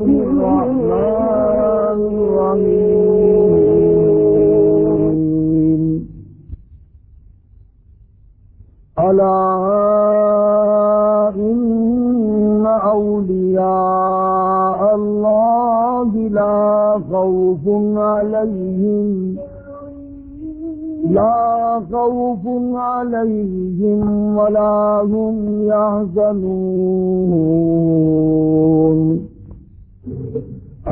الرحمن الرحيم. ألا إن أولياء الله لا خوف عليهم. لا خوف عليهم ولا هم يحزنون.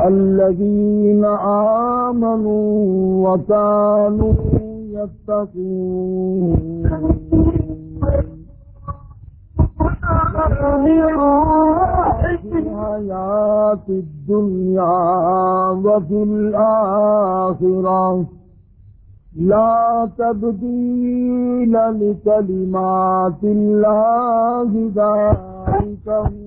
الذين آمنوا وكانوا يتقون الحياة الدنيا وفي الآخرة. لا تبديل لكلمات الله ذلك هو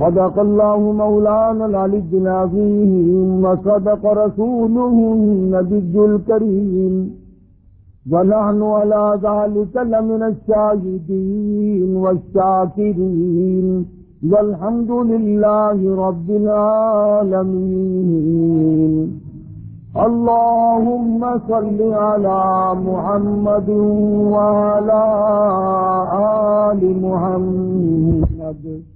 صدق الله مولانا العلي العظيم وصدق رسوله النبي الكريم. ونحن على ذلك لمن الشاهدين والشاكرين. والحمد لله رب العالمين. اللهم صل على محمد وعلى آل محمد.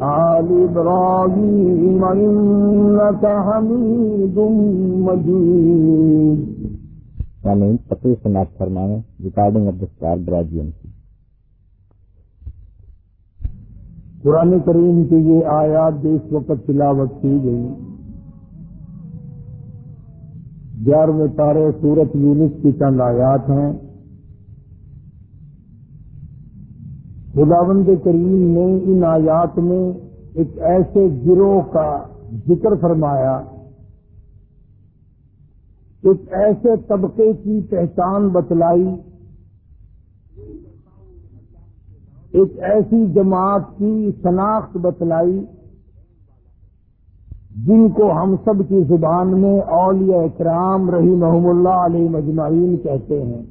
آل إبراهيم إنك حميد مجيد. سامعین تقریر سماعت فرمائیں ریکارڈنگ آف دا اسٹار براڈیم کی. قرآن کریم کی یہ آیات اس وقت تلاوت کی گئی۔ گیارہویں تارے سورت یونس کی چند آیات ہیں۔ خداوند کریم نے ان آیات میں ایک ایسے گروہ کا ذکر فرمایا، ایک ایسے طبقے کی پہچان بتلائی، ایک ایسی جماعت کی شناخت بتلائی، جن کو ہم سب کی زبان میں اولیاء اکرام رحیم اللہ علیہ مجمعین کہتے ہیں۔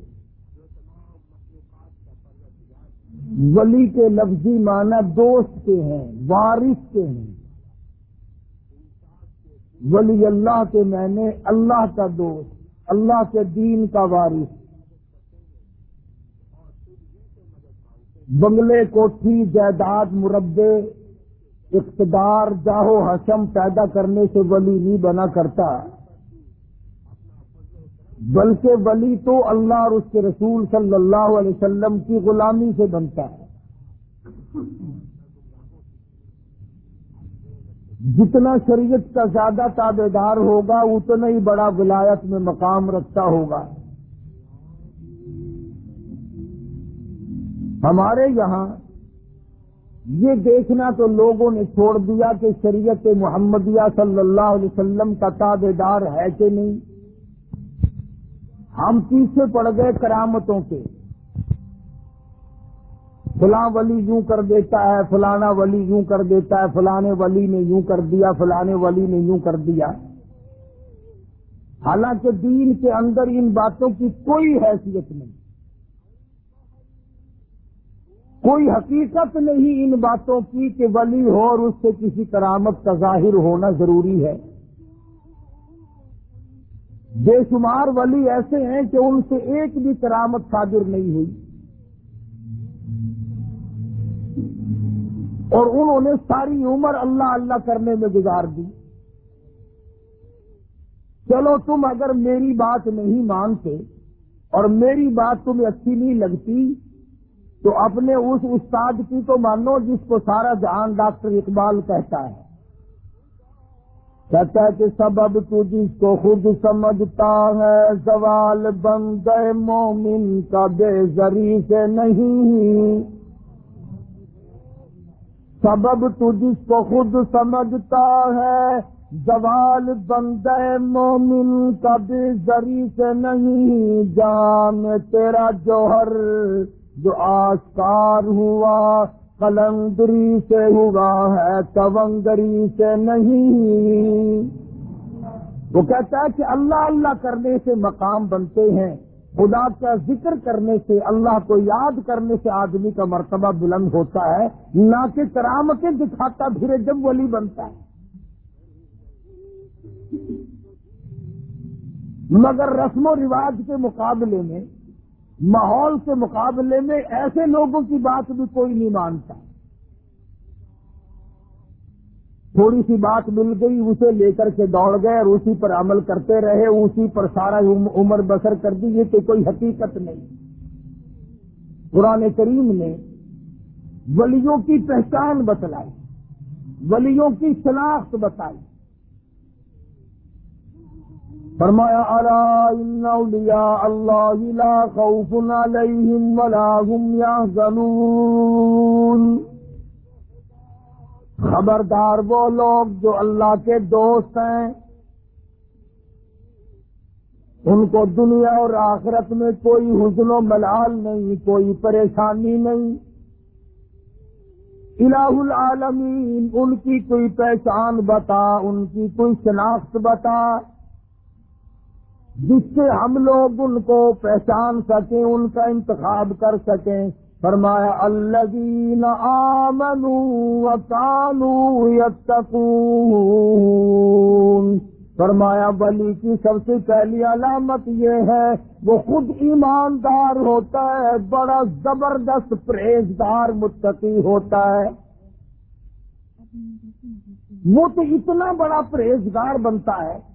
ولی کے لفظی معنی دوست کے ہیں، وارث کے ہیں۔ ولی اللہ کے میں نے اللہ کا دوست، اللہ کے دین کا وارث۔ بنگلے کوٹھی جائیداد مربے اقتدار جاہو حشم پیدا کرنے سے ولی نہیں بنا کرتا۔ بلکہ ولی تو اللہ اور اس کے رسول صلی اللہ علیہ وسلم کی غلامی سے بنتا ہے۔ جتنا شریعت کا زیادہ تابے دار ہوگا، اتنا ہی بڑا ولایت میں مقام رکھتا ہوگا۔ ہمارے یہاں یہ دیکھنا تو لوگوں نے چھوڑ دیا کہ شریعت محمدیہ صلی اللہ علیہ وسلم کا تابے دار ہے کہ نہیں۔ ہم پیچھے پڑ گئے کرامتوں کے۔ فلاں ولی یوں کر دیتا ہے، فلانا ولی یوں کر دیتا ہے، فلانے ولی نے یوں کر دیا، فلانے ولی نے یوں کر دیا۔ حالانکہ دین کے اندر ان باتوں کی کوئی حیثیت نہیں۔ کوئی حقیقت نہیں ان باتوں کی کہ ولی ہو اور اس سے کسی کرامت کا ظاہر ہونا ضروری ہے۔ بے شمار ولی ایسے ہیں کہ ان سے ایک بھی کرامت صادر نہیں ہوئی۔ اور انہوں نے ساری عمر اللہ اللہ کرنے میں گزار دی۔ چلو تم اگر میری بات نہیں مانتے اور میری بات تمہیں اچھی نہیں لگتی، تو اپنے اس استاد کی تو مانو جس کو سارا جہان ڈاکٹر اقبال کہتا ہے۔ کہتا ہے کہ سبب تو جس کو خود سمجھتا ہے، زوال بن گئے مومن کا بے زری سے نہیں۔ سبب تو جس کو خود سمجھتا ہے، زوال بندے مومن کبھی زری سے نہیں۔ جان تیرا جوہر جو آسکار ہوا کلندری سے ہوا ہے، کونگری سے نہیں۔ وہ کہتا ہے کہ اللہ اللہ کرنے سے مقام بنتے ہیں۔ خدا کا ذکر کرنے سے، اللہ کو یاد کرنے سے آدمی کا مرتبہ بلند ہوتا ہے۔ نہ کہ کرامتیں دکھاتا پھر جب ولی بنتا ہے۔ مگر رسم و رواج کے مقابلے میں ماحول کے مقابلے میں ایسے لوگوں کی بات بھی کوئی نہیں مانتا۔ تھوڑی سی بات مل گئی، اسے لے کر کے دوڑ گئے اور اسی پر عمل کرتے رہے، اسی پر سارا عمر بسر کر دی، یہ تو کوئی حقیقت نہیں۔ قرآن کریم نے ولیوں کی پہچان بتلائی، ولیوں کی شناخت بتائی۔ فرمایا ان اولیاء اللہ لا خوف علیہم ولا هم يحزنون خبردار وہ لوگ جو اللہ کے دوست ہیں، ان کو دنیا اور آخرت میں کوئی حزن و ملال نہیں، کوئی پریشانی نہیں۔ الہ العالمین، ان کی کوئی پہچان بتا، ان کی کوئی شناخت بتا۔ جس سے ہم لوگ ان کو پہچان سکیں، ان کا انتخاب کر سکیں۔ فرمایا، الذین آمنوا وکانوا یتقون۔ فرمایا، ولی کی سب سے پہلی علامت یہ ہے، وہ خود ایماندار ہوتا ہے، بڑا زبردست پرہیزدار متقی ہوتا ہے۔ وہ تو اتنا بڑا پرہیزگار بنتا ہے۔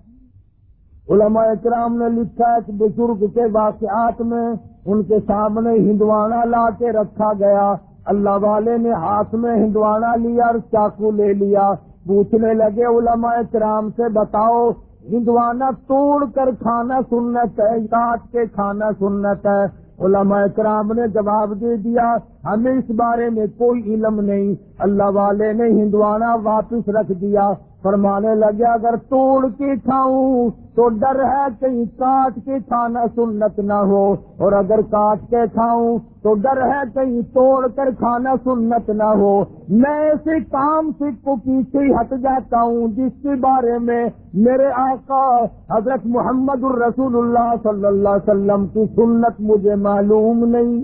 علماء اکرام نے لکھا ہے کہ بزرگ کے واقعات میں ان کے سامنے ہندوانا لا کے رکھا گیا۔ اللہ والے نے ہاتھ میں ہندوانا لیا اور چاقو لے لیا۔ پوچھنے لگے علماء اکرام سے، بتاؤ ہندوانا توڑ کر کھانا سنت ہے کاٹ کے کھانا سنت ہے۔ علماء اکرام نے جواب دے دیا، ہمیں اس بارے میں کوئی علم نہیں۔ اللہ والے نے ہندوانا واپس رکھ دیا۔ فرمانے لگے، اگر توڑ کے کھاؤں تو ڈر ہے کہیں کاٹ کے کھانا سنت نہ ہو، اور اگر کاٹ کے کھاؤں تو ڈر ہے کہیں توڑ کر کھانا سنت نہ ہو۔ میں ایسے کام سے کو پیچھے ہٹ جاتا ہوں جس کے بارے میں میرے آقا حضرت محمد الرسول اللہ صلی اللہ علیہ وسلم کی سنت مجھے معلوم نہیں۔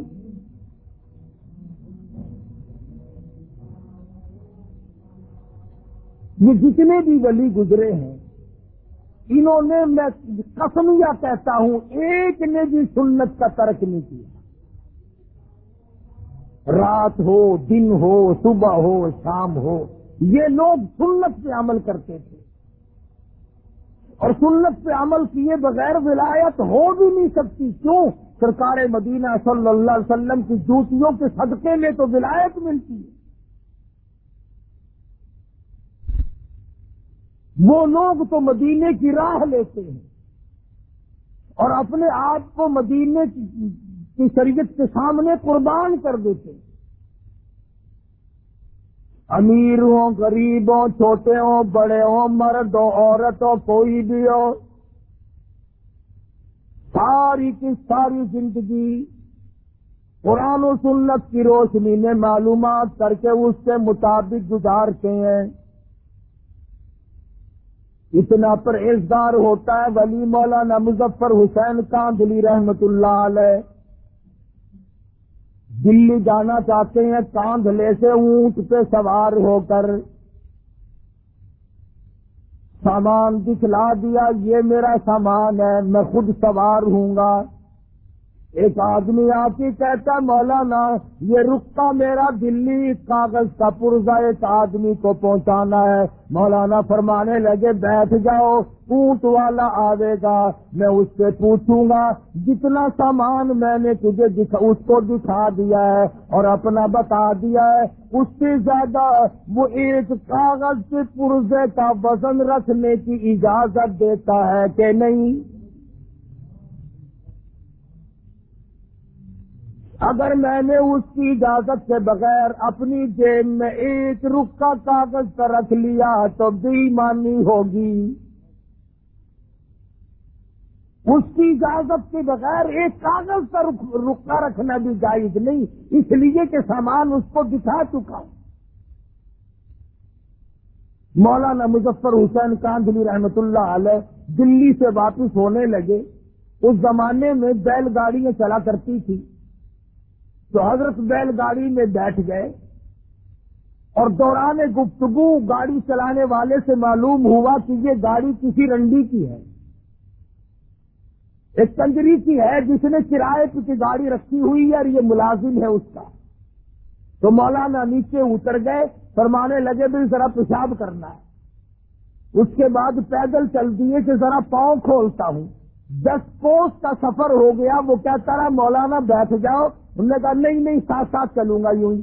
یہ جتنے بھی ولی گزرے ہیں، انہوں نے میں قسمیا کہتا ہوں، ایک نے بھی سنت کا ترک نہیں کیا۔ رات ہو، دن ہو، صبح ہو، شام ہو، یہ لوگ سنت پہ عمل کرتے تھے۔ اور سنت پہ عمل کیے بغیر ولایت ہو بھی نہیں سکتی۔ کیوں؟ سرکار مدینہ صلی اللہ علیہ وسلم کی جوتیوں کے صدقے میں تو ولایت ملتی ہے۔ وہ لوگ تو مدینے کی راہ لیتے ہیں اور اپنے آپ کو مدینے کی شریعت کے سامنے قربان کر دیتے ہیں۔ امیر ہو غریب ہو چھوٹے ہو بڑے ہو مرد ہو عورت ہو کوئی بھی ہو، ساری کی ساری زندگی قرآن و سنت کی روشنی میں معلومات کر کے اس کے مطابق گزارتے ہیں۔ اتنا پرہیزدار ہوتا ہے ولی مولانا مظفر حسین کاندلی رحمت اللہ علیہ۔ دلی جانا چاہتے ہیں کاندھلے سے اونٹ پہ سوار ہو کر۔ سامان دکھلا دیا، یہ میرا سامان ہے، میں خود سوار ہوں گا۔ ایک آدمی آ کے کہتا مولانا، یہ رکتا میرا دلی کاغذ کا پرزا ایک آدمی کو پہنچانا ہے۔ مولانا فرمانے لگے، بیٹھ جاؤ، اونٹ والا آئے گا، میں اس سے پوچھوں گا، جتنا سامان میں نے تجھے اس کو دکھا دیا ہے اور اپنا بتا دیا ہے۔ اس سے زیادہ وہ ایک کاغذ کے پرزے کا وزن رکھنے کی اجازت دیتا ہے کہ نہیں؟ اگر میں نے اس کی اجازت کے بغیر اپنی جیب میں ایک رخ کا کاغذ کا رکھ لیا تو بے مانی ہوگی۔ اس کی اجازت کے بغیر ایک کاغذ کا رکا رکھنا بھی جائز نہیں، اس لیے کہ سامان اس کو دکھا چکا۔ ہوں مولانا مظفر حسین کاندلی رحمت اللہ علیہ دلی سے واپس ہونے لگے۔ اس زمانے میں بیل گاڑیاں چلا کرتی تھی تو حضرت بیل گاڑی میں بیٹھ گئے اور دوران گفتگو گاڑی چلانے والے سے معلوم ہوا کہ یہ گاڑی کسی رنڈی کی ہے۔ ایک کنجری کی ہے جس نے کرائے کی گاڑی رکھی ہوئی ہے اور یہ ملازم ہے اس کا۔ تو مولانا نیچے اتر گئے، فرمانے لگے بھی ذرا پیشاب کرنا ہے۔ اس کے بعد پیدل چل دیے کہ ذرا پاؤں کھولتا ہوں۔ دس کوس کا سفر ہو گیا، وہ کہتا رہا، مولانا بیٹھ جاؤ انہوں نے کہا، نہیں نہیں، ساتھ ساتھ چلوں گا یوں ہی۔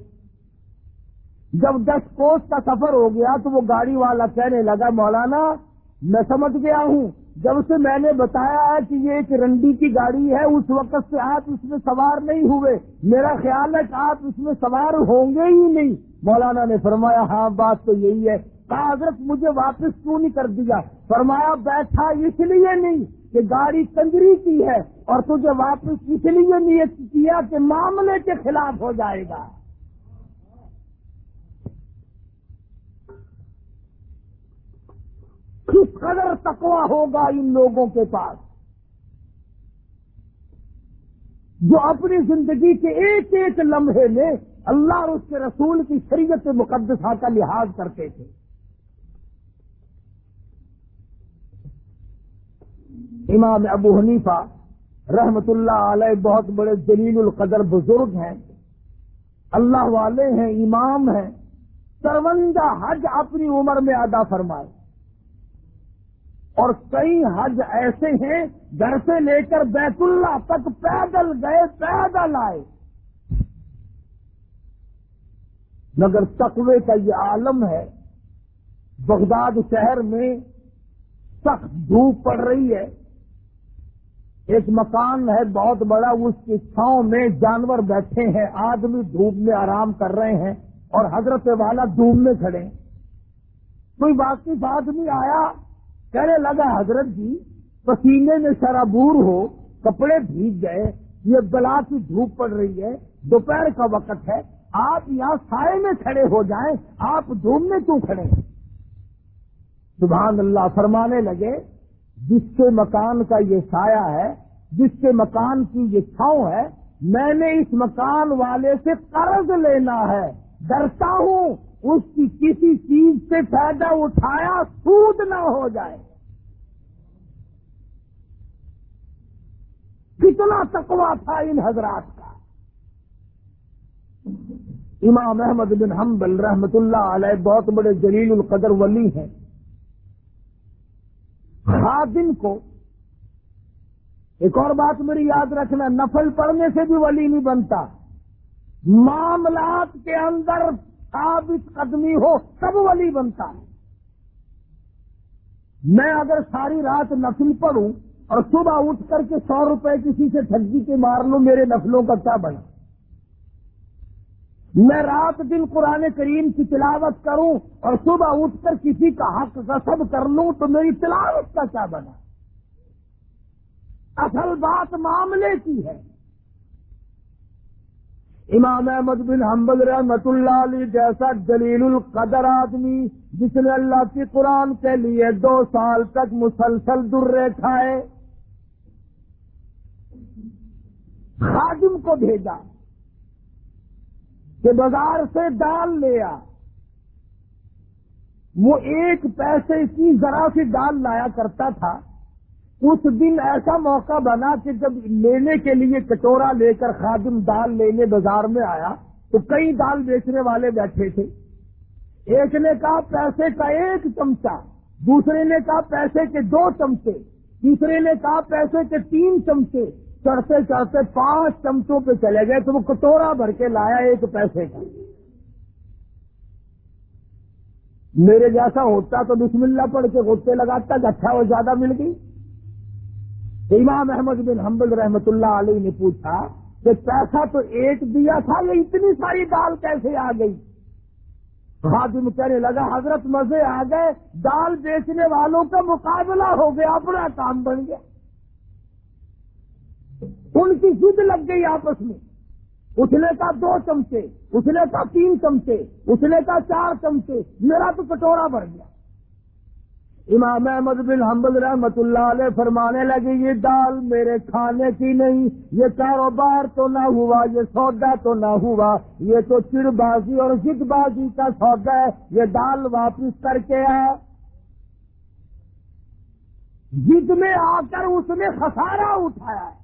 جب دس کوس کا سفر ہو گیا تو وہ گاڑی والا کہنے لگا، مولانا، میں سمجھ گیا ہوں۔ جب سے میں نے بتایا ہے کہ یہ ایک رنڈی کی گاڑی ہے، اس وقت سے آپ اس میں سوار نہیں ہوئے۔ میرا خیال ہے کہ آپ اس میں سوار ہوں گے ہی نہیں۔ مولانا نے فرمایا ہاں بات تو یہی ہے۔ حضرت، مجھے واپس کیوں نہیں کر دیا؟ فرمایا، بیٹھا اس لیے نہیں کہ گاڑی کنجری کی ہے۔ اور تجھے واپس اس لیے نیت کیا کہ معاملے کے خلاف ہو جائے گا۔ کس قدر تکوا ہوگا ان لوگوں کے پاس؟ جو اپنی زندگی کے ایک ایک لمحے میں اللہ اور اس کے رسول کی شریعت مقدسہ کا لحاظ کرتے تھے۔ امام ابو حنیفہ رحمت اللہ علیہ بہت بڑے جلیل القدر بزرگ ہیں۔ اللہ والے ہیں، امام ہیں۔ سروندہ حج اپنی عمر میں ادا فرمائے۔ اور کئی حج ایسے ہیں، گھر سے لے کر بیت اللہ تک پیدل گئے، پیدل آئے۔ مگر تقوی کا یہ عالم ہے، بغداد شہر میں سخت دھوپ پڑ رہی ہے۔ ایک مکان ہے بہت بڑا، اس کی چھاؤں میں جانور بیٹھے ہیں، آدمی دھوپ میں آرام کر رہے ہیں اور حضرت والا دھوپ میں کھڑے کوئی واقف آدمی آیا، کہنے لگا، حضرت جی پسینے میں شرابور ہو، کپڑے بھیگ گئے، یہ بلا کی دھوپ پڑ رہی ہے، دوپہر کا وقت ہے، آپ یہاں سائے میں کھڑے ہو جائیں، آپ دھوپ میں کیوں کھڑے ہیں؟ سبحان اللہ، فرمانے لگے، جس کے مکان کا یہ سایہ ہے جس کے مکان کی یہ چھاؤں ہے، میں نے اس مکان والے سے قرض لینا ہے۔ ڈرتا ہوں، اس کی کسی چیز سے فائدہ اٹھایا سود نہ ہو جائے۔ کتنا تقوا تھا ان حضرات کا۔ امام احمد بن حنبل رحمت اللہ علیہ بہت بڑے جلیل القدر ولی ہیں۔ خادم کو ایک اور بات میری یاد رکھنا، نفل پڑھنے سے بھی ولی نہیں بنتا۔ معاملات کے اندر ثابت قدمی ہو تب ولی بنتا۔ ہے میں اگر ساری رات نفل پڑھوں اور صبح اٹھ کر کے سو روپے کسی سے ٹھگی کے مار لوں، میرے نفلوں کا کیا بنا؟ میں رات دن قرآن کریم کی تلاوت کروں اور صبح اٹھ کر کسی کا حق غصب کر لوں تو میری تلاوت کا کیا بنا؟ اصل بات معاملے کی ہے۔ امام احمد بن حمبل رحمت اللہ علی جیسا جلیل القدر آدمی جس نے اللہ کی قرآن کے لیے دو سال تک مسلسل درے کھائے، خادم کو بھیجا، کہ بازار سے دال لیا وہ ایک پیسے کی ذرا سی دال لایا کرتا تھا۔ اس دن ایسا موقع بنا کہ جب لینے کے لیے کٹورا لے کر خادم دال لینے بازار میں آیا تو کئی دال بیچنے والے بیٹھے تھے۔ ایک نے کہا پیسے کا ایک چمچہ، دوسرے نے کہا پیسے کے دو چمچے، تیسرے نے کہا پیسے کے تین چمچے۔ چڑھتے چڑھتے پانچ چمچوں پہ چلے گئے تو وہ کٹورا بھر کے لایا ایک پیسے کا۔ میرے جیسا ہوتا تو بسم اللہ پڑھ کے غصے لگاتا کہ اچھا وہ زیادہ مل گئی۔ امام احمد بن حمبل رحمت اللہ علیہ نے پوچھا کہ پیسہ تو ایک دیا تھا یہ اتنی ساری دال کیسے آ گئی؟ خادم کہنے لگا، حضرت مزے آ گئے، دال بیچنے والوں کا مقابلہ ہو گیا، اپنا کام بن گیا۔ ان کی ضد لگ گئی آپس میں۔ اس نے کہا دو چمچے، اس نے کہا تین چمچے، اس نے کہا چار چمچے، میرا تو کٹورا بھر گیا۔ امام احمد بن حمد رحمت اللہ علیہ فرمانے لگے، یہ دال میرے کھانے کی نہیں، یہ کاروبار تو نہ ہوا، یہ سودا تو نہ ہوا، یہ تو چڑ بازی اور ضد بازی کا سودا ہے، یہ دال واپس کر کے آ۔ ضد میں آ کر اس نے خسارہ اٹھایا۔ ہے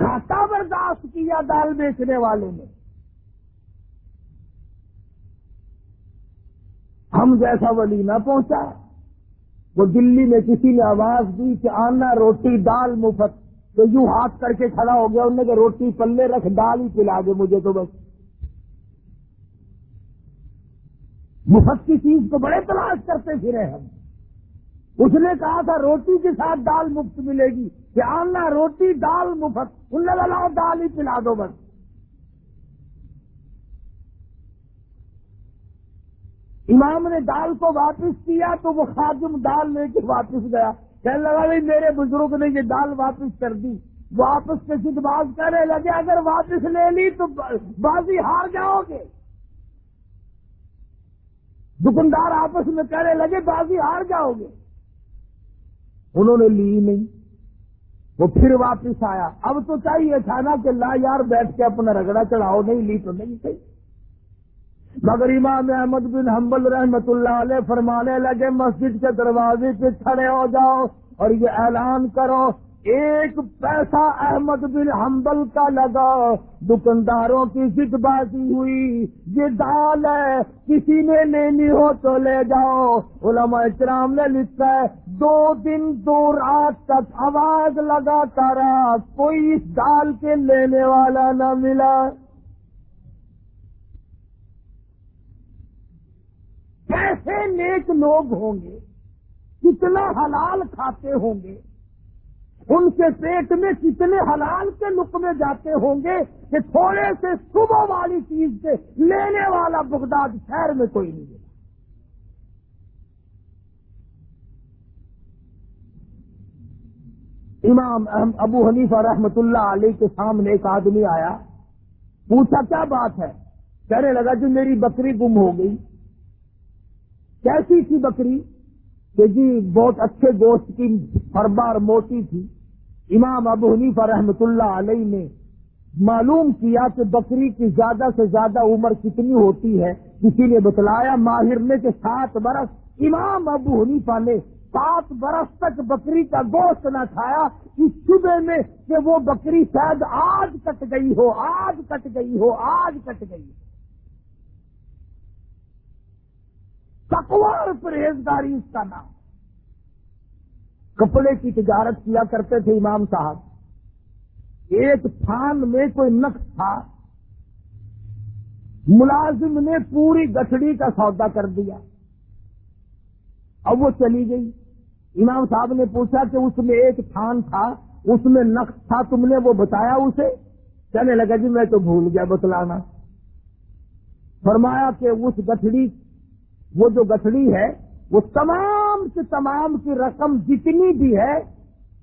گھاٹا برداشت کیا دال بیچنے والے نے۔ ہم جیسا ولی نہ پہنچا۔ وہ دلی میں کسی نے آواز دی کہ آنا روٹی دال مفت۔ تو یوں ہاتھ کر کے کھڑا ہو گیا۔ انہوں نے کہ روٹی پلے رکھ، دال ہی پلا دے مجھے تو بس۔ مفت کی چیز کو بڑے تلاش کرتے پھرے ہم۔ اس نے کہا تھا روٹی کے ساتھ دال مفت ملے گی کہ آنا روٹی دال مفت۔ ان نے بولا دال ہی پلا دو بس۔ امام نے دال کو واپس کیا تو وہ خادم دال لے کے واپس گیا۔ کہنے لگا، بھائی میرے بزرگ نے یہ دال واپس کر دی۔ واپس کے ساتھ باز کرنے لگے، اگر واپس لے لی تو بازی ہار جاؤ گے۔ دکاندار آپس میں کہنے لگے، بازی ہار جاؤ گے۔ انہوں نے لی نہیں۔ وہ پھر واپس آیا۔ اب تو چاہیے تھا نا کہ لا یار بیٹھ کے اپنا رگڑا چڑھاؤ، نہیں لی تو نہیں صحیح مگر امام احمد بن حنبل رحمت اللہ علیہ فرمانے لگے، مسجد کے دروازے پہ کھڑے ہو جاؤ اور یہ اعلان کرو، ایک پیسہ احمد بن حنبل کا لگا دکانداروں کی ضد بازی ہوئی، یہ دال ہے، کسی نے لینی ہو تو لے جاؤ۔ علماء اکرام نے لکھا ہے، دو دن دو رات تک آواز لگاتا رہا، کوئی اس دال کے لینے والا نہ ملا۔ کیسے نیک لوگ ہوں گے کتنا حلال کھاتے ہوں گے، ان کے پیٹ میں کتنے حلال کے لقمے جاتے ہوں گے کہ تھوڑے سے صبح والی چیز سے لینے والا بغداد شہر میں کوئی نہیں ملا امام ابو حنیفہ رحمت اللہ علیہ کے سامنے ایک آدمی آیا، پوچھا کیا بات ہے؟ کہنے لگا، جو میری بکری گم ہو گئی۔ کیسی تھی بکری؟ کہ جی بہت اچھے گوشت کی فربار موٹی تھی۔ امام ابو حنیفہ رحمت اللہ علیہ نے معلوم کیا کہ بکری کی زیادہ سے زیادہ عمر کتنی ہوتی ہے۔ کسی نے بتلایا ماہر نے کہ سات برس۔ امام ابو حنیفہ نے سات برس تک بکری کا گوشت نہ کھایا۔ اس صبح میں کہ وہ بکری شاید آج کٹ گئی ہو آج کٹ گئی ہو آج کٹ گئی ہو۔ تکوار پرہیزگاری اس کا نام. کپڑے کی تجارت کیا کرتے تھے امام صاحب؟ ایک تھان میں کوئی نقص تھا. ملازم نے پوری گٹھڑی کا سودا کر دیا. اب وہ چلی گئی. امام صاحب نے پوچھا کہ اس میں ایک تھان تھا، اس میں نقص تھا، تم نے وہ بتایا اسے؟ کہنے لگا جی میں تو بھول گیا، بتلانا. فرمایا کہ اس گٹھڑی وہ جو گٹھڑی ہے، وہ تمام سے تمام کی رقم جتنی بھی ہے،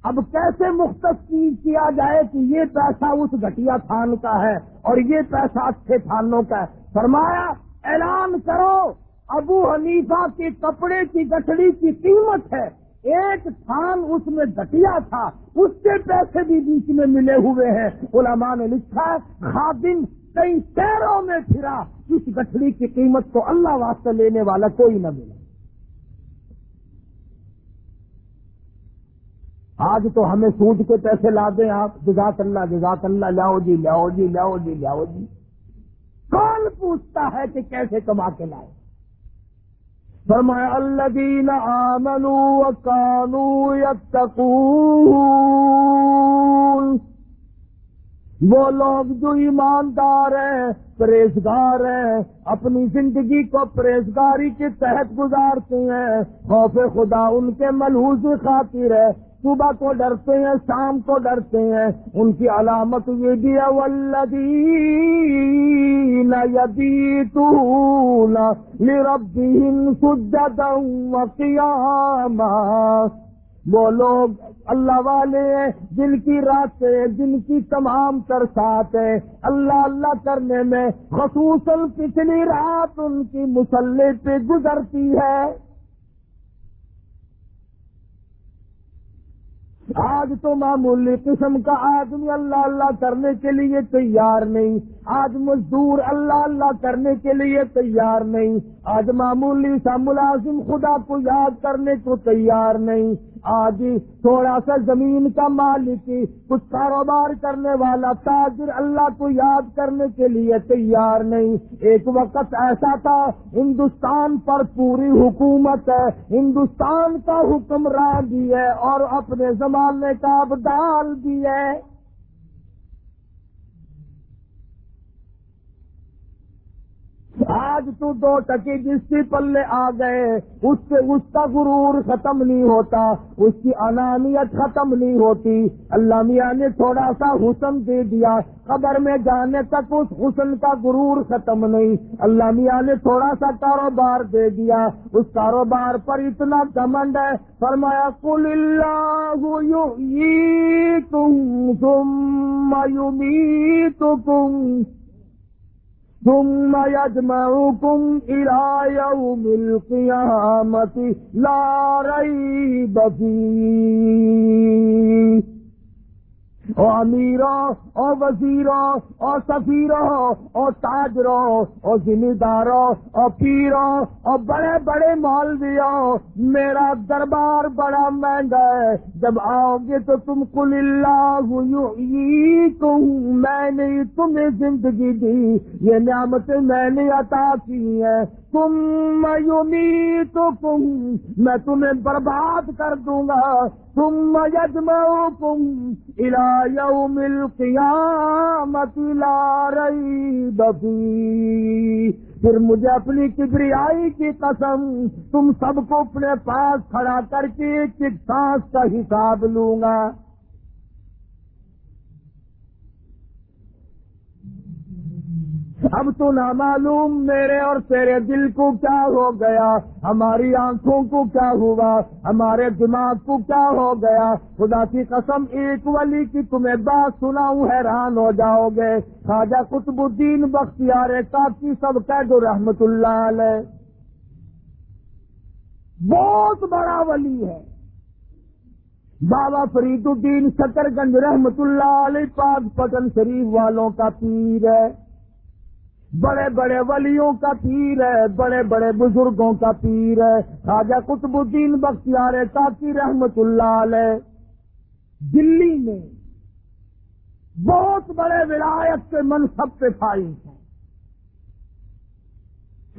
اب کیسے مختص کیا جائے کہ یہ پیسہ اس گٹیا تھان کا ہے اور یہ پیسہ اچھے تھانوں کا ہے؟ فرمایا، اعلان کرو، ابو حنیفہ کے کپڑے کی گٹھڑی کی قیمت ہے۔ ایک تھان اس میں گٹیا تھا، اس کے پیسے بھی بیچ میں ملے ہوئے ہیں۔ علماء نے لکھا ہے، خادم کئی شہروں میں پھرا اس گٹھڑی کی قیمت کو اللہ واسطے لینے والا کوئی نہ ملا۔ آج تو ہمیں سوٹ کے پیسے لا دیں آپ۔ جزاک اللہ جزاک اللہ لاؤ جی لاؤ جی لاؤ جی لاؤ جی۔ کون پوچھتا ہے کہ کیسے کما کے لائے؟ فرمایا، الذین آمنوا وکانوا یتقون۔ وہ لوگ جو ایماندار ہیں پریزگار ہیں، اپنی زندگی کو پریزگاری کے تحت گزارتے ہیں، خوف خدا ان کے ملحوظ خاطر ہے۔ صبح کو ڈرتے ہیں، شام کو ڈرتے ہیں۔ ان کی علامت یہ بھی ہے ولدین یدی تو وہ لوگ اللہ والے ہیں جن کی راتیں جن کی تمام تر سات ہے اللہ اللہ کرنے میں خصوصاً پچھلی رات ان کی مسلح پہ گزرتی ہے۔ آج تو معمولی قسم کا آدمی اللہ اللہ کرنے کے لیے تیار نہیں۔ آج مزدور اللہ اللہ کرنے کے لیے تیار نہیں۔ آج معمولی سا ملازم خدا کو یاد کرنے کو تیار نہیں۔ آج تھوڑا سا زمین کا مالک، کچھ کاروبار کرنے والا، تاجر اللہ کو یاد کرنے کے لیے تیار نہیں۔ ایک وقت ایسا تھا، ہندوستان پر پوری حکومت ہے، ہندوستان کا حکمران بھی ہے اور اپنے زمانے کا ابدال بھی ہے۔ آج تو دو ٹکے جس کے پلے آ گئے، اس سے اس کا غرور ختم نہیں ہوتا، اس کی انامیت ختم نہیں ہوتی۔ اللہ میاں نے تھوڑا سا حسن دے دیا، قبر میں جانے تک اس حسن کا غرور ختم نہیں۔ اللہ میاں نے تھوڑا سا کاروبار دے دیا، اس کاروبار پر اتنا کمنڈ ہے۔ فرمایا کل اللہ تم تم تم ثم يجمعكم إلى يوم القيامة لا ريب فيه. او امیروں او وزیروں او سفیروں او تاجروں او ذمہ داروں او پیروں او بڑے بڑے مولویوں میرا دربار بڑا مہنگا ہے۔ جب آؤ گے تو تم کل اللہ تم میں نے تمہیں زندگی دی، یہ نعمت میں نے عطا کی ہے تم میومی تو تم میں تمہیں برباد کر دوں گا۔ تم يجمعكم إلى يوم القيامة لا ريب فيه. پھر مجھے اپنی کبریائی کی قسم تم سب کو اپنے پاس کھڑا کر کے ایک ایک سانس کا حساب لوں گا۔ اب تو نہ معلوم میرے اور تیرے دل کو کیا ہو گیا؟ ہماری آنکھوں کو کیا ہوا؟ ہمارے دماغ کو کیا ہو گیا؟ خدا کی قسم، ایک ولی کی تمہیں بات سناؤں حیران ہو جاؤ گے۔ خواجہ قطب الدین بختیار کافی سب قید رحمت اللہ علیہ۔ بہت بڑا ولی ہے۔ بابا فرید الدین شکر گنج رحمت اللہ علیہ پاک پٹن شریف والوں کا پیر ہے۔ بڑے بڑے ولیوں کا پیر ہے، بڑے بڑے بزرگوں کا پیر ہے۔ خواجہ قطب الدین بختیار تاکی رحمت اللہ علیہ۔ دلی میں بہت بڑے ولایت کے منصب پہ فائز ہیں۔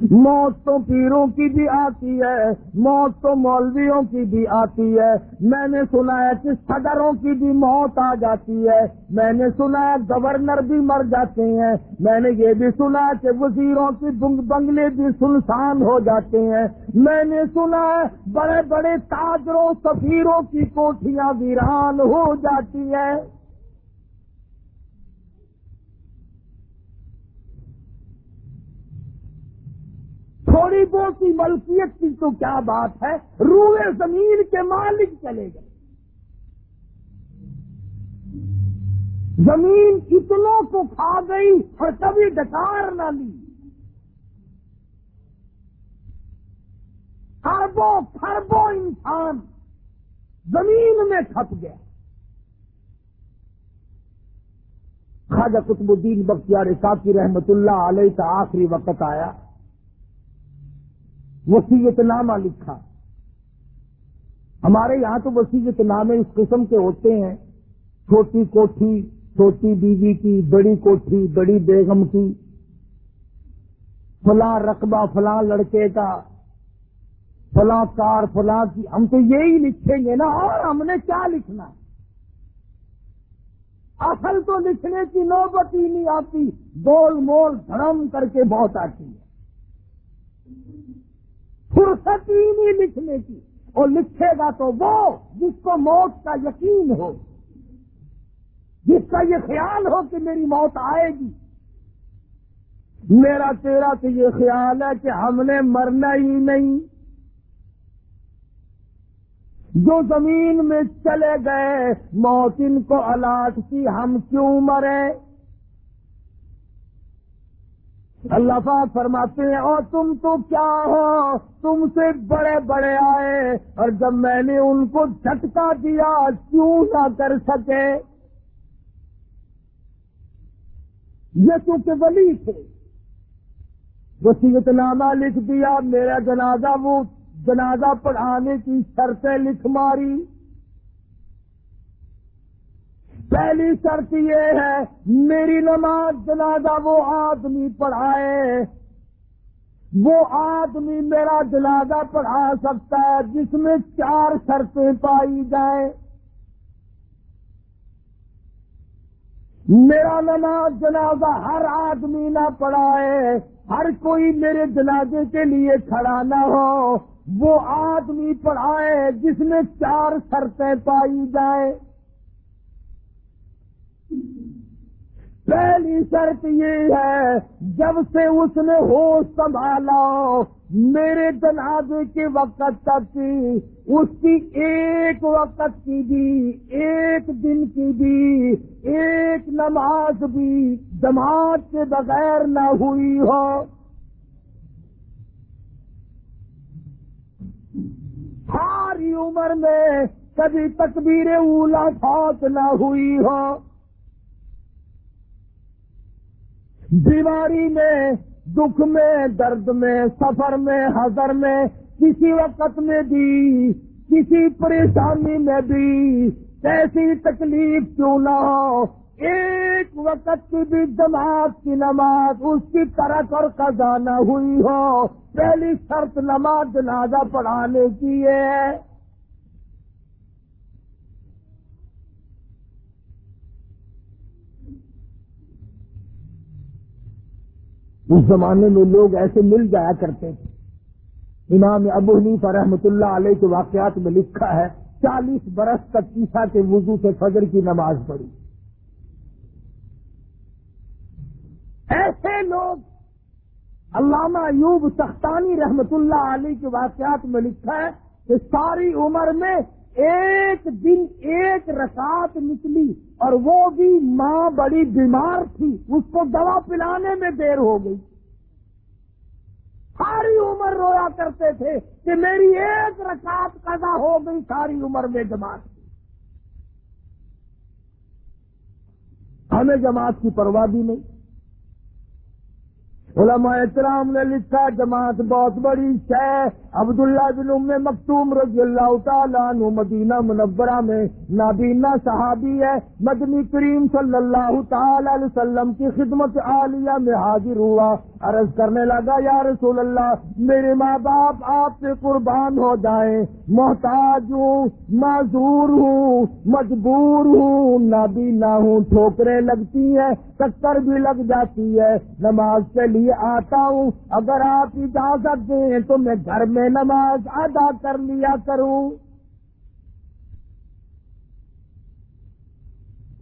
موت تو پیروں کی بھی آتی ہے، موت تو مولویوں کی بھی آتی ہے۔ میں نے سنا ہے کہ صدروں کی بھی موت آ جاتی ہے۔ میں نے سنا ہے گورنر بھی مر جاتے ہیں۔ میں نے یہ بھی سنا ہے کہ وزیروں کی بنگلے بھی سنسان ہو جاتے ہیں۔ میں نے سنا ہے بڑے بڑے تاجروں، سفیروں کی کوٹیاں ویران ہو جاتی ہے تھوڑی بہت کی ملکیت کی تو کیا بات ہے؟ روئے زمین کے مالک چلے گئے۔ زمین اتنوں کو کھا گئی اور کبھی ڈکار نہ لی۔ اربوں خربوں انسان زمین میں کھپ گیا۔ خواجہ قطب الدین بختیار کافی رحمت اللہ علیہ کا آخری وقت آیا۔ وسیعت نامہ لکھا۔ ہمارے یہاں تو وسیع نامے اس قسم کے ہوتے ہیں۔ چھوٹی کوٹھی، چھوٹی بیوی کی، بڑی کوٹھی، بڑی بیگم کی۔ فلاں رقبہ، فلاں لڑکے کا، فلاں کار فلاں کی۔ ہم تو یہی لکھیں گے نا، اور ہم نے کیا لکھنا؟ ہے اصل تو لکھنے کی نوبت ہی نہیں آتی۔ گول مول دھڑم کر کے بہت آتی ہے۔ فرصت ہی نہیں لکھنے کی۔ اور لکھے گا تو وہ جس کو موت کا یقین ہو، جس کا یہ خیال ہو کہ میری موت آئے گی۔ میرا تیرا تو یہ خیال ہے کہ ہم نے مرنا ہی نہیں۔ جو زمین میں چلے گئے، موت ان کو الاٹ کی ہم کیوں مرے اللہ پاک فرماتے ہیں، اور تم تو کیا ہو؟ تم سے بڑے بڑے آئے اور جب میں نے ان کو جھٹکا دیا، کیوں نہ کر سکے؟ یہ کیونکہ ولی تھے۔ وسیعت نامہ لکھ دیا، میرا جنازہ وہ جنازہ پڑھانے کی شرطیں لکھ ماری۔ پہلی شرط یہ ہے، میری نماز جنازہ وہ آدمی پڑھائے۔ وہ آدمی میرا جنازہ پڑھا سکتا ہے، جس میں چار شرطیں پائی جائیں۔ میرا نماز جنازہ ہر آدمی نہ پڑھائے، ہر کوئی میرے جنازے کے لیے کھڑا نہ ہو۔ وہ آدمی پڑھائے جس میں چار شرطیں پائی جائیں۔ پہلی شرط یہ ہے، جب سے اس نے ہوش سنبھالا، میرے جنازے کے وقت تک، اس کی ایک وقت کی بھی، ایک دن کی بھی، ایک نماز بھی جماعت کے بغیر نہ ہوئی ہو۔ ساری عمر میں کبھی تکبیر اولا فوت نہ ہوئی ہو۔ بیماری میں، دکھ میں، درد میں، سفر میں، حضر میں، کسی وقت میں بھی، کسی پریشانی میں بھی کیسی تکلیف کیوں نہ ہو؟ ایک وقت کی بھی جماعت کی نماز اس کی طرح اور قضا نہ ہوئی ہو، پہلی شرط نماز جنازہ پڑھانے کی ہے۔ اس زمانے میں لوگ ایسے مل جایا کرتے تھے۔ امام ابو حنیف رحمت اللہ علیہ کے واقعات میں لکھا ہے، چالیس برس تک کیسا کے وضو سے فجر کی نماز پڑھی۔ ایسے لوگ علامہ ایوب سختانی رحمت اللہ علیہ کے واقعات میں لکھا ہے کہ ساری عمر میں ایک دن ایک رکعت نکلی اور وہ بھی ماں بڑی بیمار تھی، اس کو دوا پلانے میں دیر ہو گئی۔ ساری عمر رویا کرتے تھے کہ میری ایک رکعت قضا ہو گئی، ساری عمر میں جماعت۔ کی ہمیں جماعت کی پرواہ بھی نہیں۔ علماء اکرام نے لکھا جماعت بہت بڑی شے عبداللہ بن ام مکتوم رضی اللہ تعالیٰ عنہ مدینہ منورہ میں نابینا صحابی ہے، مدنی کریم صلی اللہ تعالی علیہ وسلم کی خدمت عالیہ میں حاضر ہوا۔ عرض کرنے لگا، یا رسول اللہ، میرے ماں باپ آپ سے قربان ہو جائیں۔ محتاج ہوں، معذور ہوں، مجبور ہوں۔ نابینا ہوں، ٹھوکریں لگتی ہیں چکر بھی لگ جاتی ہے۔ نماز کے لیے آتا ہوں۔ اگر آپ اجازت دیں تو میں گھر میں نماز ادا کر لیا کروں۔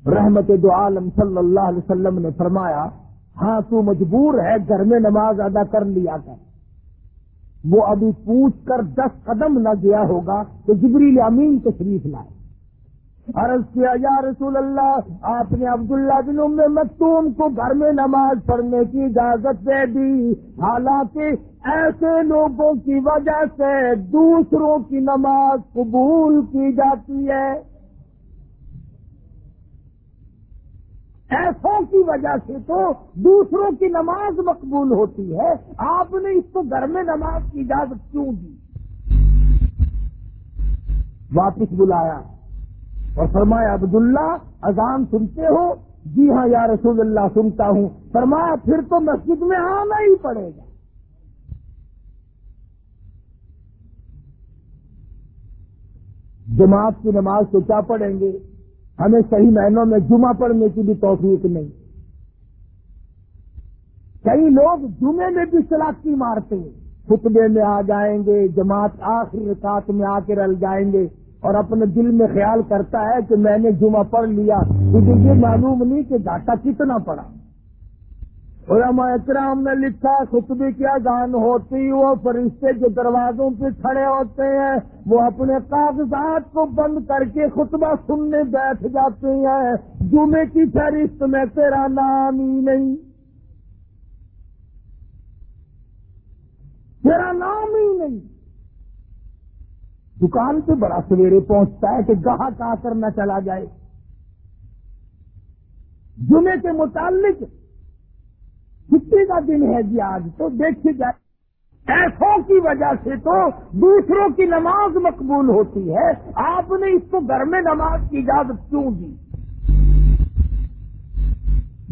رحمت دو عالم صلی اللہ علیہ وسلم نے فرمایا ہاں تو مجبور ہے گھر میں نماز ادا کر لیا کر۔ وہ ابھی پوچھ کر دس قدم نہ گیا ہوگا تو جبریل امین تشریف لائے۔ عرض کیا، یا رسول اللہ، آپ نے عبداللہ بن ام مکتوم کو گھر میں نماز پڑھنے کی اجازت دے دی۔ حالانکہ ایسے لوگوں کی وجہ سے دوسروں کی نماز قبول کی جاتی ہے۔ ایسوں کی وجہ سے تو دوسروں کی نماز مقبول ہوتی ہے۔ آپ نے اس کو گھر میں نماز کی اجازت کیوں دی؟ واپس بلایا اور فرمایا، عبداللہ، اذان سنتے ہو؟ جی ہاں یا رسول اللہ، سنتا ہوں۔ فرمایا، پھر تو مسجد میں آنا ہی پڑے گا۔ جماعت کی نماز تو کیا پڑھیں گے؟ ہمیں صحیح مہینوں میں جمعہ پڑھنے کی بھی توفیق نہیں۔ کئی لوگ جمعے میں بھی سلاخی مارتے ہیں۔ خطبے میں آ جائیں گے، جماعت آخری رکعت میں آ کے رل جائیں گے اور اپنے دل میں خیال کرتا ہے کہ میں نے جمعہ پڑھ لیا۔ مجھے یہ معلوم نہیں کہ گھاٹا کتنا پڑا۔ علماء اکرام نے لکھا خطبے کیا گان ہوتی، وہ فرشتے جو دروازوں پہ کھڑے ہوتے ہیں، وہ اپنے کاغذات کو بند کر کے خطبہ سننے بیٹھ جاتے ہیں۔ جمعے کی فہرست میں تیرا نام ہی نہیں۔ تیرا نام ہی نہیں۔ دکان پہ بڑا سویرے پہنچتا ہے کہ گاہک آ کر نہ چلا جائے۔ جمعے کے متعلق چھٹی کا دن ہے جی آج، تو دیکھیے جائے۔ ایسوں کی وجہ سے تو دوسروں کی نماز مقبول ہوتی ہے۔ آپ نے اس کو گھر میں نماز کی اجازت کیوں دی؟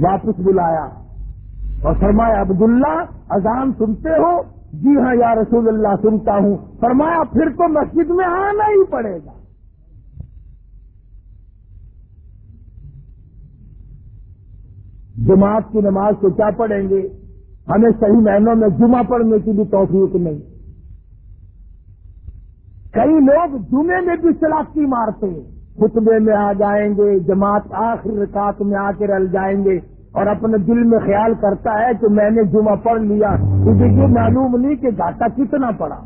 واپس بلایا۔ اور فرمایا، عبداللہ، اذان سنتے ہو؟ جی ہاں یا رسول اللہ، سنتا ہوں۔ فرمایا، پھر تو مسجد میں آنا ہی پڑے گا۔ جماعت کی نماز کو کیا پڑھیں گے؟ ہمیں صحیح مہینوں میں جمعہ پڑھنے کی بھی توفیق نہیں۔ کئی لوگ جمعے میں بھی سلاخی مارتے ہیں۔ خطبے میں آ جائیں گے، جماعت آخر رکعت میں آ کے رل جائیں گے اور اپنے دل میں خیال کرتا ہے کہ میں نے جمعہ پڑھ لیا۔ مجھے یہ معلوم نہیں کہ گھاٹا کتنا پڑا۔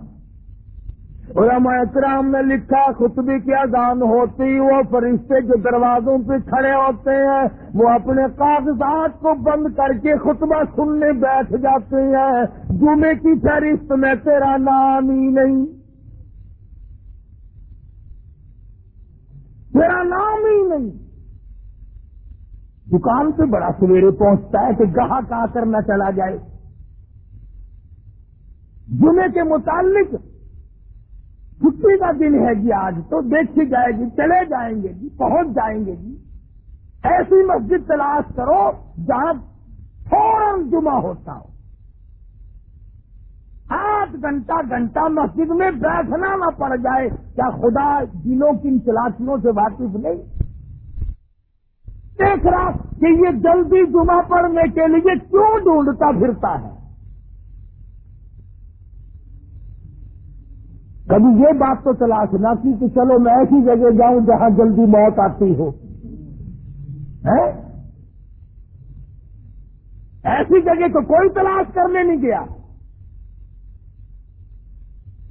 علماء اکرام نے لکھا خطبے کی اذان ہوتی، وہ فرشتے جو دروازوں پہ کھڑے ہوتے ہیں، وہ اپنے کاغذات کو بند کر کے خطبہ سننے بیٹھ جاتے ہیں۔ جمعے کی فہرست میں تیرا نام ہی نہیں۔ تیرا نام ہی نہیں۔ دکان پہ بڑا سویرے پہنچتا ہے کہ گاہک آ کر نہ چلا جائے۔ جمعے کے متعلق چھٹی کا دن ہے جی آج تو دیکھی جائے گی، چلے جائیں گے جی پہنچ جائیں گے جی۔ ایسی مسجد تلاش کرو جہاں فوراً جمعہ ہوتا ہو۔ آٹھ گھنٹہ گھنٹہ مسجد میں بیٹھنا نہ پڑ جائے، کیا خدا دنوں کی ان تلاشیوں سے واقف نہیں؟ دیکھ رہا کہ یہ جلدی جمعہ پڑھنے کے لیے کیوں ڈھونڈتا پھرتا ہے؟ کبھی یہ بات تو تلاش نہ کی کہ چلو میں ایسی جگہ جاؤں جہاں جلدی موت آتی ہو۔ ایسی جگہ تو کوئی تلاش کرنے نہیں گیا۔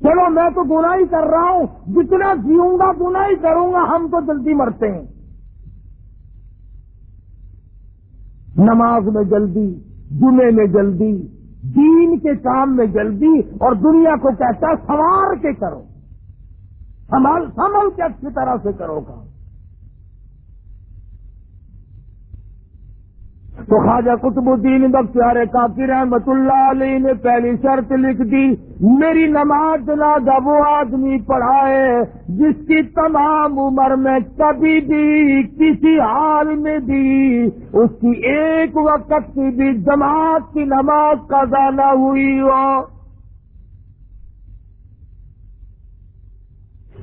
چلو میں تو گناہی کر رہا ہوں، جتنا جیوں گا گناہی کروں گا، ہم تو جلدی مرتے ہیں۔ نماز میں جلدی، جمعے میں جلدی دین کے کام میں جلدی اور دنیا کو کہتا سوار کے کرو۔ سنبھل سنبھل کے اچھی طرح سے کرو کام۔ تو خواجہ قطب الدین بختیار کافی رحمت اللہ علیہ نے پہلی شرط لکھ دی، میری نماز نہ وہ آدمی پڑھائے جس کی تمام عمر میں کبھی بھی کسی حال میں بھی اس کی ایک وقت کی بھی جماعت کی نماز کا نہ ہوئی ہو۔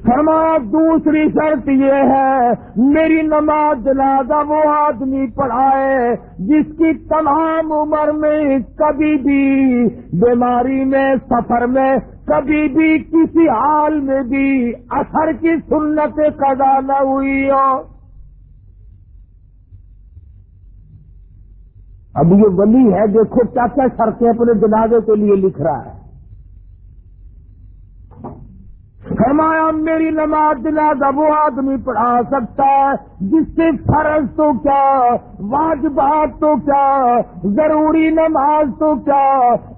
فرما دوسری شرط یہ ہے، میری نماز جنازہ وہ آدمی پڑھائے جس کی تمام عمر میں کبھی بھی بیماری میں، سفر میں کبھی بھی کسی حال میں بھی اثر کی سنت قضا نہ ہوئی ہو۔ اب یہ ولی ہے، دیکھو کیا کیا شرطیں اپنے جنازے کے لیے لکھ رہا ہے۔ فرمایا، میری نماز جنازہ وہ آدمی پڑھا سکتا ہے، جس سے فرض تو کیا، واجبات تو کیا، ضروری نماز تو کیا،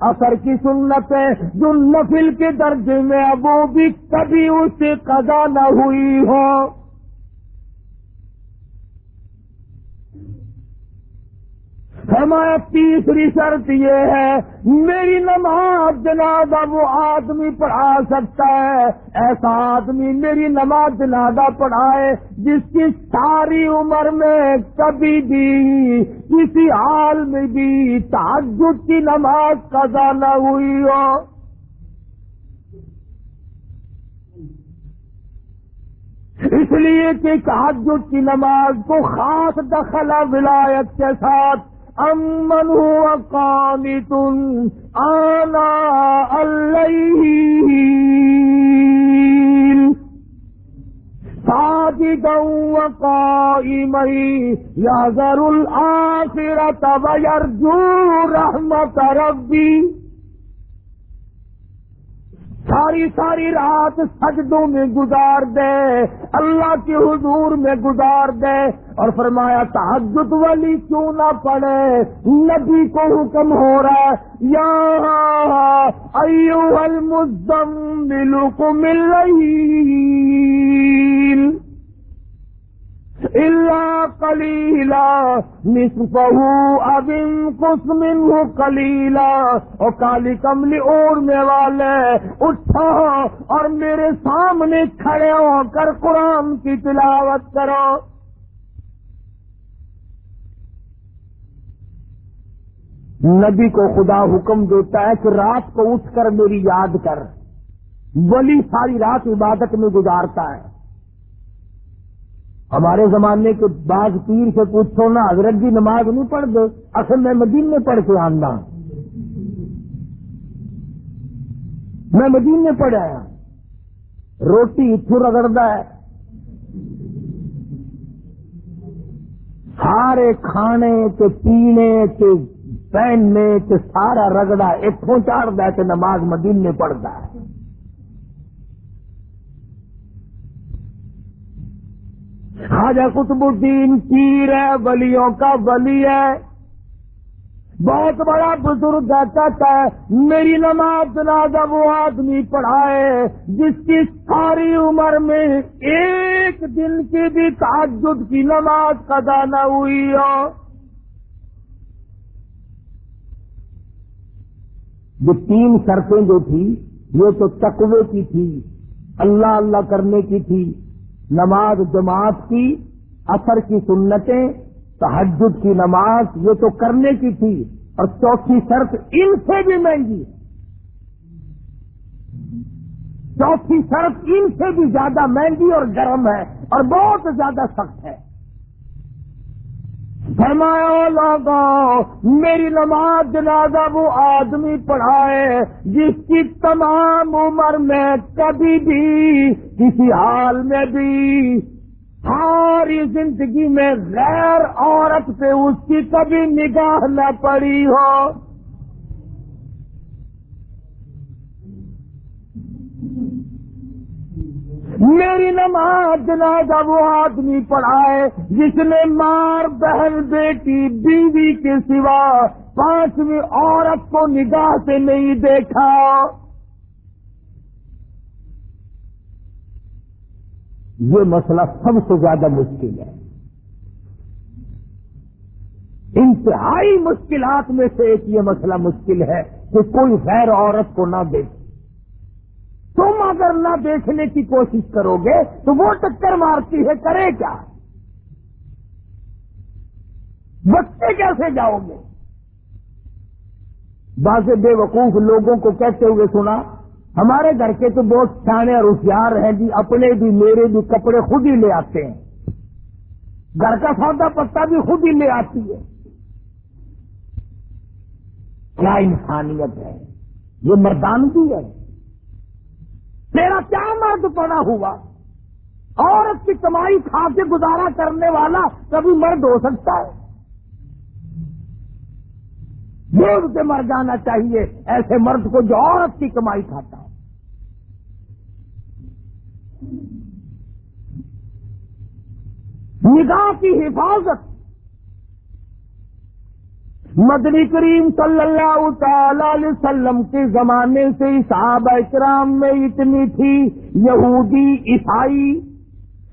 اثر کی سنت ہے جو نفل کے درجے میں وہ بھی کبھی اس سے قضا نہ ہوئی ہو فرمایا، تیسری شرط یہ ہے، میری نماز جنازہ وہ آدمی پڑھا سکتا ہے۔ ایسا آدمی میری نماز جنازہ پڑھائے جس کی ساری عمر میں کبھی بھی کسی حال میں بھی تعجد کی نماز قضا نہ ہوئی ہو۔ اس لیے کہ تعجد کی نماز کو خاص دخل ولایت کے ساتھ أمن هو کانی آناء الليل اللہ وقائما گو الآخرة ويرجو رحمة ربي آخرت ویرجو رحمت ربی ساری ساری رات سجدوں میں گزار دے، اللہ کے حضور میں گزار دے۔ اور فرمایا، تحجد والی کیوں نہ پڑے؟ نبی کو حکم ہو رہا ہے یا ایو المزمل کو مل رہی کلیلا نصفہ اب کس منہ کلیلا اور کالی کملی اوڑنے والے اٹھو اور میرے سامنے کھڑے ہو کر قرآن کی تلاوت کرو۔ نبی کو خدا حکم دیتا ہے کہ رات کو اٹھ کر میری یاد کر۔ ولی ساری رات عبادت میں گزارتا ہے۔ ہمارے زمانے کے بعض پیر سے پوچھو نا، حضرت جی نماز نہیں پڑھ دے اصل میں مدین میں پڑھ کے آنا میں مدین میں پڑھ آیا۔ روٹی اتو رگڑتا ہے۔ سارے کھانے کے، پینے کے، پہننے کے سارا رگڑا اتوں چاڑتا ہے کہ نماز مدین میں پڑھتا ہے۔ خواجہ قطب الدین پیر ہے، ولیوں کا ولی ہے۔ بہت بڑا بزرگ کہتا ہے، میری نماز جنازہ وہ آدمی پڑھائے جس کی ساری عمر میں ایک دن کی بھی تعجد کی نماز قضا نہ ہوئی ہو۔ یہ تین شرطیں جو تھی یہ تو تقوی کی تھی اللہ اللہ کرنے کی تھی نماز جماعت کی اثر کی سنتیں، تحجد کی نماز، یہ تو کرنے کی تھی۔ اور چوتھی شرط ان سے بھی مہنگی چوتھی شرط ان سے بھی زیادہ مہنگی اور گرم ہے اور بہت زیادہ سخت ہے۔ فرمایا لگا میری نماز جنازہ وہ آدمی پڑھائے جس کی تمام عمر میں کبھی بھی کسی حال میں بھی ساری زندگی میں غیر عورت پہ اس کی کبھی نگاہ نہ پڑی ہو. میری نماز جنازہ وہ آدمی پڑھائے جس نے مار بہن بیٹی بیوی کے سوا پانچویں عورت کو نگاہ سے نہیں دیکھا۔ یہ مسئلہ سب سے زیادہ مشکل ہے۔ انتہائی مشکلات میں سے ایک یہ مسئلہ مشکل ہے کہ کوئی غیر عورت کو نہ دیکھے۔ تم اگر نہ دیکھنے کی کوشش کرو گے تو وہ ٹکر مارتی ہے، کرے کیا؟ بچے کیسے جاؤ گے؟ بعض بے وقوف لوگوں کو کہتے ہوئے سنا، ہمارے گھر کے تو بہت سیانے اور ہوشیار ہیں جی اپنے بھی، میرے بھی کپڑے خود ہی لے آتے ہیں۔ گھر کا سودا پتا بھی خود ہی لے آتی ہے۔ کیا انسانیت ہے؟ یہ مردانگی ہے۔ میرا کیا مرد پڑا ہوا؟ عورت کی کمائی کھا کے گزارا کرنے والا کبھی مرد ہو سکتا ہے؟ بول کے مر جانا چاہیے، ایسے مرد کو جو عورت کی کمائی کھاتا ہے نگاہ کی حفاظت مدنی کریم صلی اللہ تعالی علیہ وسلم کے زمانے سے صحابہ اکرام میں اتنی تھی، یہودی، عیسائی۔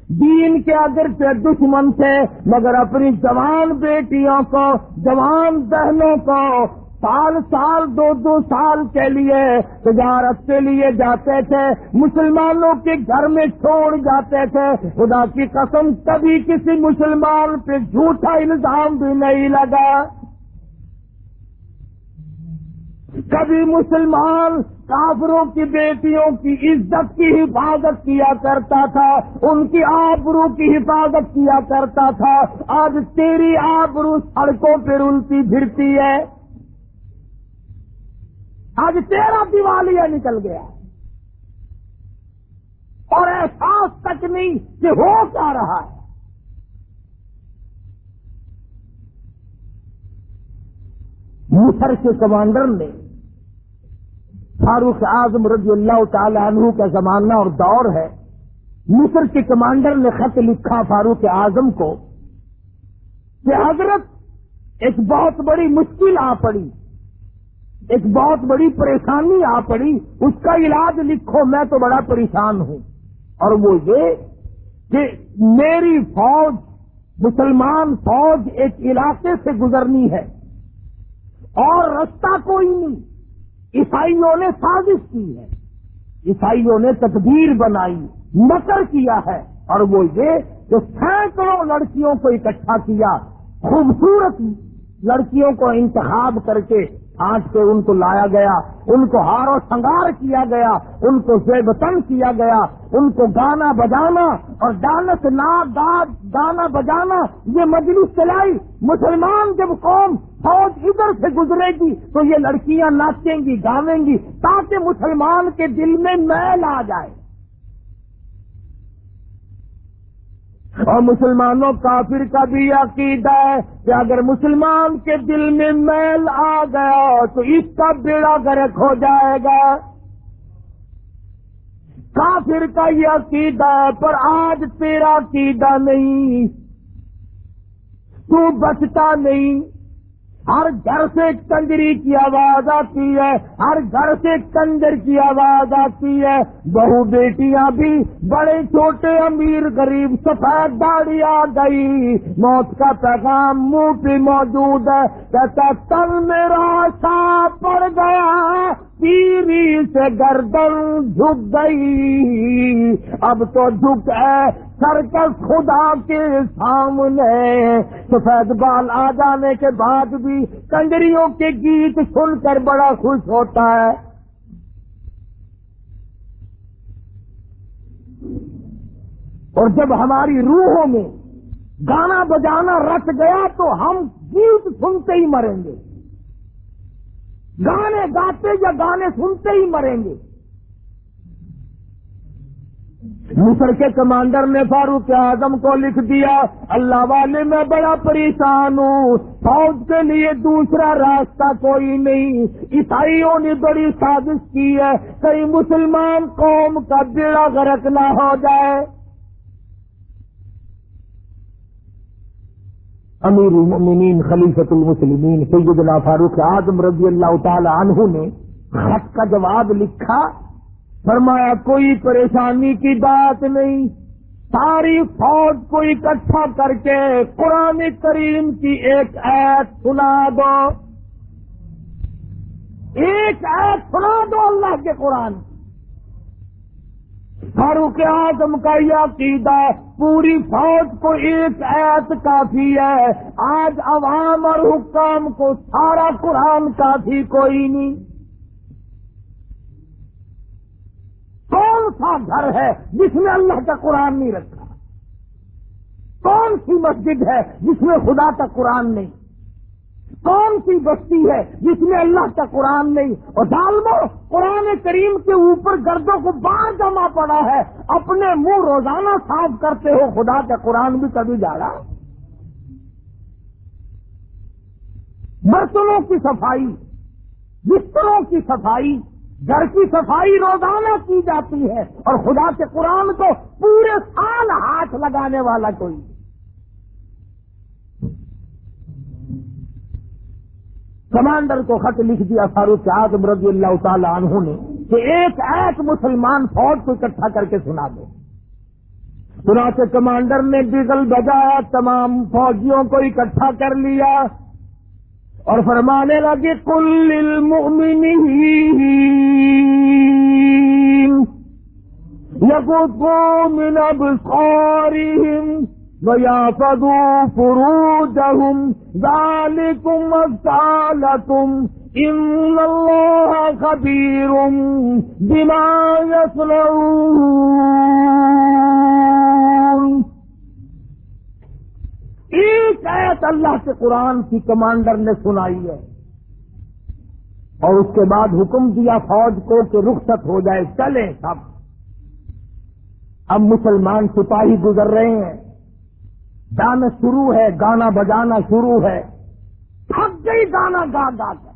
دین کے اگر سے دشمن تھے، مگر اپنی جوان بیٹیوں کو، جوان بہنوں کو سال سال، دو دو سال کے لیے تجارت کے لیے جاتے تھے، مسلمانوں کے گھر میں چھوڑ جاتے تھے۔ خدا کی قسم، کبھی کسی مسلمان پہ جھوٹا الزام بھی نہیں لگا۔ کبھی مسلمان کافروں کی بیٹیوں کی عزت کی حفاظت کیا کرتا تھا، ان کی آبرو کی حفاظت کیا کرتا تھا۔ آج تیری آبرو سڑکوں پہ رلتی پھرتی ہے۔ آج تیرا دیوالیہ نکل گیا۔ اور احساس تک نہیں کہ ہو کیا رہا ہے۔ مصر کے کمانڈر نے فاروق اعظم رضی اللہ تعالی عنہ کا زمانہ اور دور ہے۔ مصر کے کمانڈر نے خط لکھا فاروق اعظم کو کہ حضرت، ایک بہت بڑی مشکل آ پڑی، ایک بہت بڑی پریشانی آ پڑی، اس کا علاج لکھو، میں تو بڑا پریشان ہوں۔ اور وہ یہ کہ میری فوج، مسلمان فوج ایک علاقے سے گزرنی ہے اور رستہ کوئی نہیں۔ عیسائیوں نے سازش کی ہے۔ عیسائیوں نے تدبیر بنائی، مکر کیا ہے۔ اور وہ یہ کہ سینکڑوں لڑکیوں کو اکٹھا کیا، خوبصورت لڑکیوں کو انتخاب کر کے آج کے ان کو لایا گیا، ان کو ہار و سنگار کیا گیا، ان کو زیبتن کیا گیا، ان کو گانا بجانا اور ڈانس نا گانا بجانا، یہ مجلس چلائی۔ مسلمان جب قوم فوج ادھر سے گزرے گی تو یہ لڑکیاں ناچیں گی، گاویں گی، تاکہ مسلمان کے دل میں میل آ جائے۔ اور مسلمانوں کافر کا بھی عقیدہ ہے کہ اگر مسلمان کے دل میں میل آ گیا تو اس کا بیڑا گرک ہو جائے گا۔ کافر کا یہ عقیدہ ہے، پر آج تیرا عقیدہ نہیں۔ تو بچتا نہیں۔ ہر گھر سے کنجری کی آواز آتی ہے، ہر گھر سے کنجر کی آواز آتی ہے۔ بہو بیٹیاں بھی بڑے چھوٹے امیر غریب سفید داڑھی آ گئی۔ موت کا پیغام منہ پہ موجود ہے، کہتا تن میرا سا پڑ گیا۔ پیری سے گردن جھک گئی۔ اب تو جھک ہے سرکس خدا کے سامنے۔ سفید بال آ جانے کے بعد بھی کنجریوں کے گیت سن کر بڑا خوش ہوتا ہے۔ اور جب ہماری روحوں میں گانا بجانا رچ گیا تو ہم گیت سنتے ہی مریں گے۔ گانے گاتے یا گانے سنتے ہی مریں گے۔ مصر کے کمانڈر نے فاروق اعظم کو لکھ دیا، اللہ والے میں بڑا پریشان ہوں، فوج کے لیے دوسرا راستہ کوئی نہیں۔ عیسائیوں نے بڑی سازش کی ہے، کئی مسلمان قوم کا بیڑا غرق نہ ہو جائے۔ امیر المؤمنین خلیفت المسلمین سیدنا فاروق اعظم رضی اللہ تعالی عنہ نے خط کا جواب لکھا، فرمایا، کوئی پریشانی کی بات نہیں، ساری فوج کو اکٹھا کر کے قرآن کریم کی ایک ایت سنا دو۔ ایک ایت سنا دو اللہ کے قرآن فاروق اعظم کا یہ عقیدہ پوری فوج کو ایک ایت کافی ہے۔ آج عوام اور حکام کو سارا قرآن کافی کوئی نہیں۔ کون سا گھر ہے جس میں اللہ کا قرآن نہیں رکھا؟ کون سی مسجد ہے جس میں خدا کا قرآن نہیں؟ کون سی بستی ہے جس میں اللہ کا قرآن نہیں؟ اور ڈالمو قرآن کریم کے اوپر گردوں کو بار جمع پڑا ہے۔ اپنے منہ روزانہ صاف کرتے ہو، خدا کا قرآن بھی کبھی جا رہا برتنوں کی صفائی، بستروں کی صفائی، گھر کی صفائی روزانہ کی جاتی ہے۔ اور خدا کے قرآن کو پورے سال ہاتھ لگانے والا کوئی کمانڈر کو خط لکھ دیا فاروق اعظم رضی اللہ تعالی عنہ نے کہ ایک ایک مسلمان فوج کو اکٹھا کر کے سنا دو۔ چنانچہ کمانڈر نے بگل بجایا، تمام فوجیوں کو اکٹھا کر لیا اور فرمانے لگے کل يغضوا من أبصارهم ويعفضوا فروجهم ذلكم أزكى لكم إن الله خبير بما ایک آیت اللہ کے قرآن کی کمانڈر نے سنائی ہے اور اس کے بعد حکم دیا فوج کو کہ رخصت ہو جائے چلے سب۔ اب مسلمان سپاہی گزر رہے ہیں۔ ڈانا شروع ہے، گانا بجانا شروع ہے۔ تھک گئی، گانا گا گا کر۔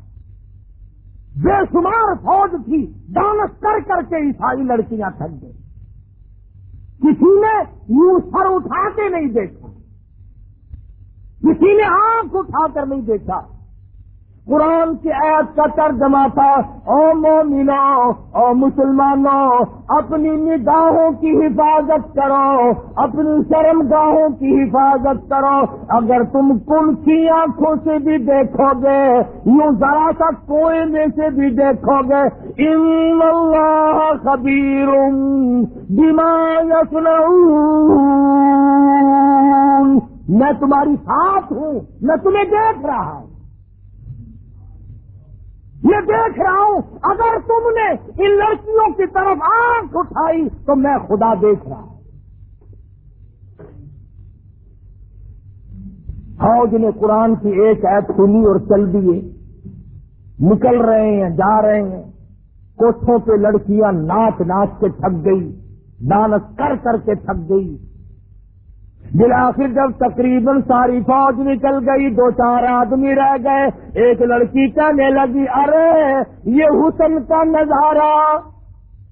بے شمار فوج تھی ڈانس کر کر کے عیسائی لڑکیاں تھک گئی کسی نے یوں سر اٹھا کے نہیں دیکھا۔ کسی نے آنکھ اٹھا کر نہیں دیکھا۔ قرآن کی عید کا ترجمہ تھا، او مومنو، او مسلمانوں اپنی نگاہوں کی حفاظت کرو، اپنی شرم گاہوں کی حفاظت کرو۔ اگر تم کن کی آنکھوں سے بھی دیکھو گے، یوں ذرا سا کوئے میں سے بھی دیکھو گے۔ ان اللہ خبیر بیمار میں تمہاری ساتھ ہوں، میں تمہیں دیکھ رہا ہوں۔ یہ دیکھ رہا ہوں، اگر تم نے ان لڑکیوں کی طرف آنکھ اٹھائی تو میں خدا دیکھ رہا ہوں۔ فوج نے قرآن کی ایک ایپ سنی اور چل دیے نکل رہے ہیں، جا رہے ہیں۔ کوٹھوں پہ لڑکیاں ناچ ناچ کے تھک گئی ڈانس کر کر کے تھک گئی۔ بلاخر جب تقریباً ساری فوج نکل گئی، دو چار آدمی رہ گئے، ایک لڑکی کہنے لگی، ارے، یہ حسن کا نظارہ،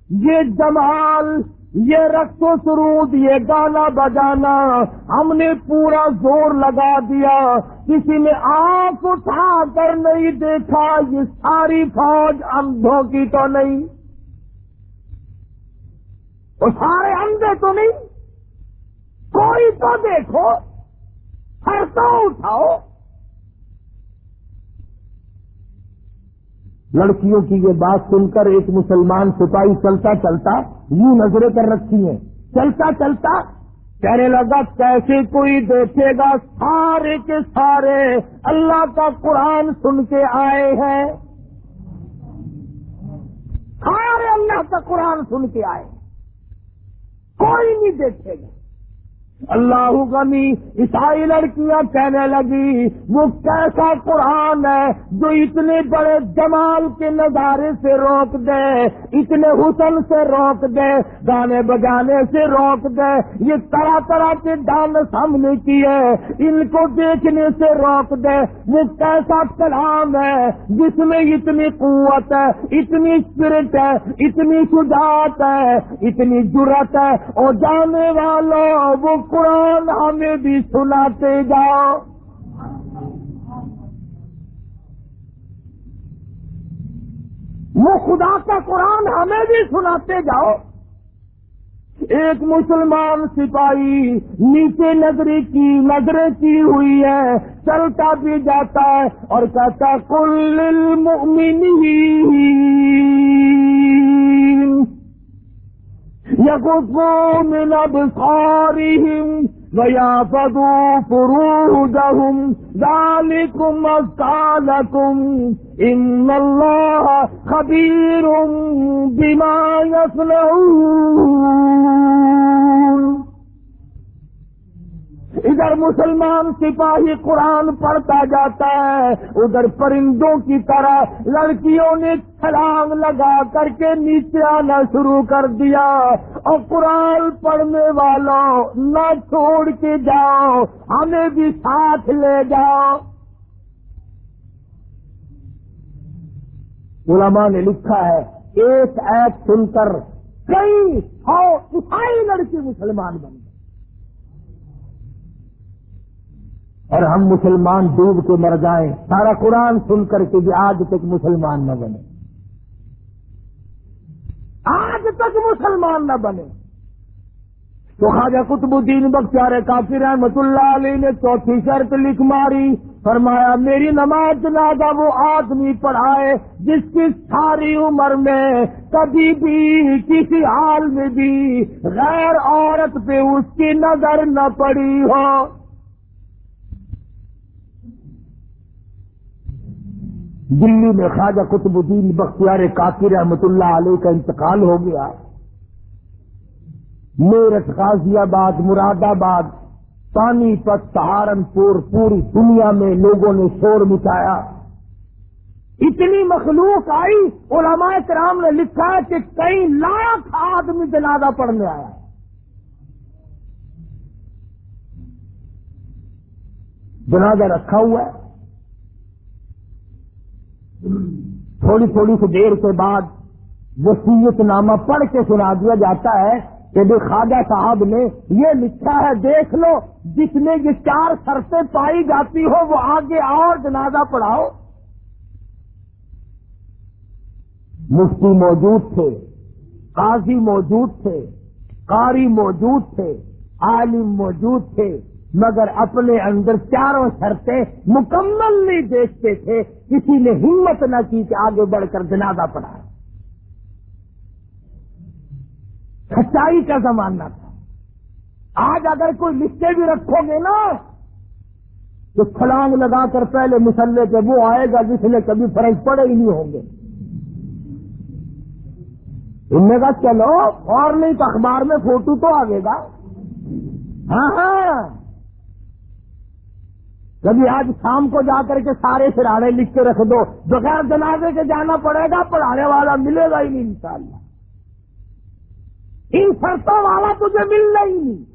یہ جمال، یہ رقص و سرود، یہ گانا بجانا، ہم نے پورا زور لگا دیا، کسی نے آنکھ اٹھا کر نہیں دیکھا، یہ ساری فوج اندھوں کی تو نہیں۔ وہ سارے اندھے تو نہیں۔ کوئی تو دیکھو، ہر تو اٹھاؤ۔ لڑکیوں کی یہ بات سن کر ایک مسلمان سپاہی چلتا چلتا یوں نظریں کر رکھی ہیں۔ چلتا چلتا کہنے لگا، کیسے کوئی دیکھے گا سارے کے سارے؟ اللہ کا قرآن سن کے آئے ہیں۔ سارے اللہ کا قرآن سن کے آئے کوئی نہیں دیکھے گا۔ اللہ غنی، عیسائی لڑکیاں کہنے لگی، وہ کیسا قرآن ہے؟ جو اتنے بڑے جمال کے نظارے سے روک دے، اتنے حسن سے روک دے، گانے بجانے سے روک دے، یہ طرح طرح کے ڈانس ہم نے کیے، ان کو دیکھنے سے روک دے، وہ کیسا کلام ہے؟ جس میں اتنی قوت ہے، اتنی اسپرٹ ہے، اتنی شجاعت ہے، اتنی جرت ہے، اور جانے والوں وہ قرآن ہمیں بھی سناتے جاؤ۔ وہ خدا کا قرآن ہمیں بھی سناتے جاؤ۔ ایک مسلمان سپاہی نیچے نظری کی نظریں کی ہوئی ہے، چلتا بھی جاتا ہے اور کہتا کل يغضوا يقصون لبصارهم ويعفضوا فروجهم. ذلكم أزكى إن الله خبير بما يصنعون. ادھر مسلمان سپاہی قرآن پڑھتا جاتا ہے، ادھر پرندوں کی طرح لڑکیوں نے چھلانگ لگا کر کے نیچے آنا شروع کر دیا۔ اور قرآن پڑھنے والوں، نہ چھوڑ کے جاؤ، ہمیں بھی ساتھ لے جاؤ۔ علماء نے لکھا ہے، ایک ایپ سن کر کئی سو عیسائی لڑکی مسلمان بن گئے۔ اور ہم مسلمان ڈوب کے مر جائیں۔ سارا قرآن سن کر کے بھی آج تک مسلمان نہ بنے۔ آج تک مسلمان نہ بنے۔ تو خواجہ قطب الدین بختیار کافی رحمت اللہ علیہ نے چوتھی شرط لکھ ماری۔ فرمایا، میری نماز جنازہ وہ آدمی پڑھائے جس کی ساری عمر میں کبھی بھی کسی حال میں بھی غیر عورت پہ اس کی نظر نہ پڑی ہو۔ دلی میں خواجہ قطب الدین بختیار کافی رحمت اللہ علیہ کا انتقال ہو گیا۔ میرٹھ غازی آباد، مراد آباد، پانی پت سہارنپور پوری دنیا میں لوگوں نے شور مچایا۔ اتنی مخلوق آئی، علماء کرام نے لکھا کہ کئی لاکھ آدمی جنازہ پڑھنے آیا۔ جنازہ رکھا ہوا ہے۔ تھوڑی تھوڑی سی دیر کے بعد وسیعت نامہ پڑھ کے سنا دیا جاتا ہے کہ بھی خواجہ صاحب نے یہ لکھا ہے، دیکھ لو جس میں یہ چار شرطیں پائی جاتی ہو، وہ آگے اور جنازہ پڑھاؤ۔ مفتی موجود تھے، قاضی موجود تھے، قاری موجود تھے، عالم موجود تھے۔ مگر اپنے اندر چاروں شرطیں مکمل نہیں دیکھتے تھے، کسی نے ہمت نہ کی کہ آگے بڑھ کر جنازہ پڑھائے۔ سچائی کا زمانہ تھا۔ آج اگر کوئی لکھتے بھی رکھو گے نا، تو چھلانگ لگا کر پہلے مسلے کے وہ آئے گا جس نے کبھی فرض پڑے ہی نہیں ہوں گے۔ ان نے کہا، چلو اور نہیں تو اخبار میں فوٹو تو آگے گا۔ ہاں ہاں۔ کبھی آج شام کو جا کر کے سارے سراڑے لکھ کے رکھ دو، بغیر جنازے کے جانا پڑے گا، پڑھانے والا ملے گا ہی نہیں انشاءاللہ۔ ان شرطوں والا تجھے ملنا ہی نہیں۔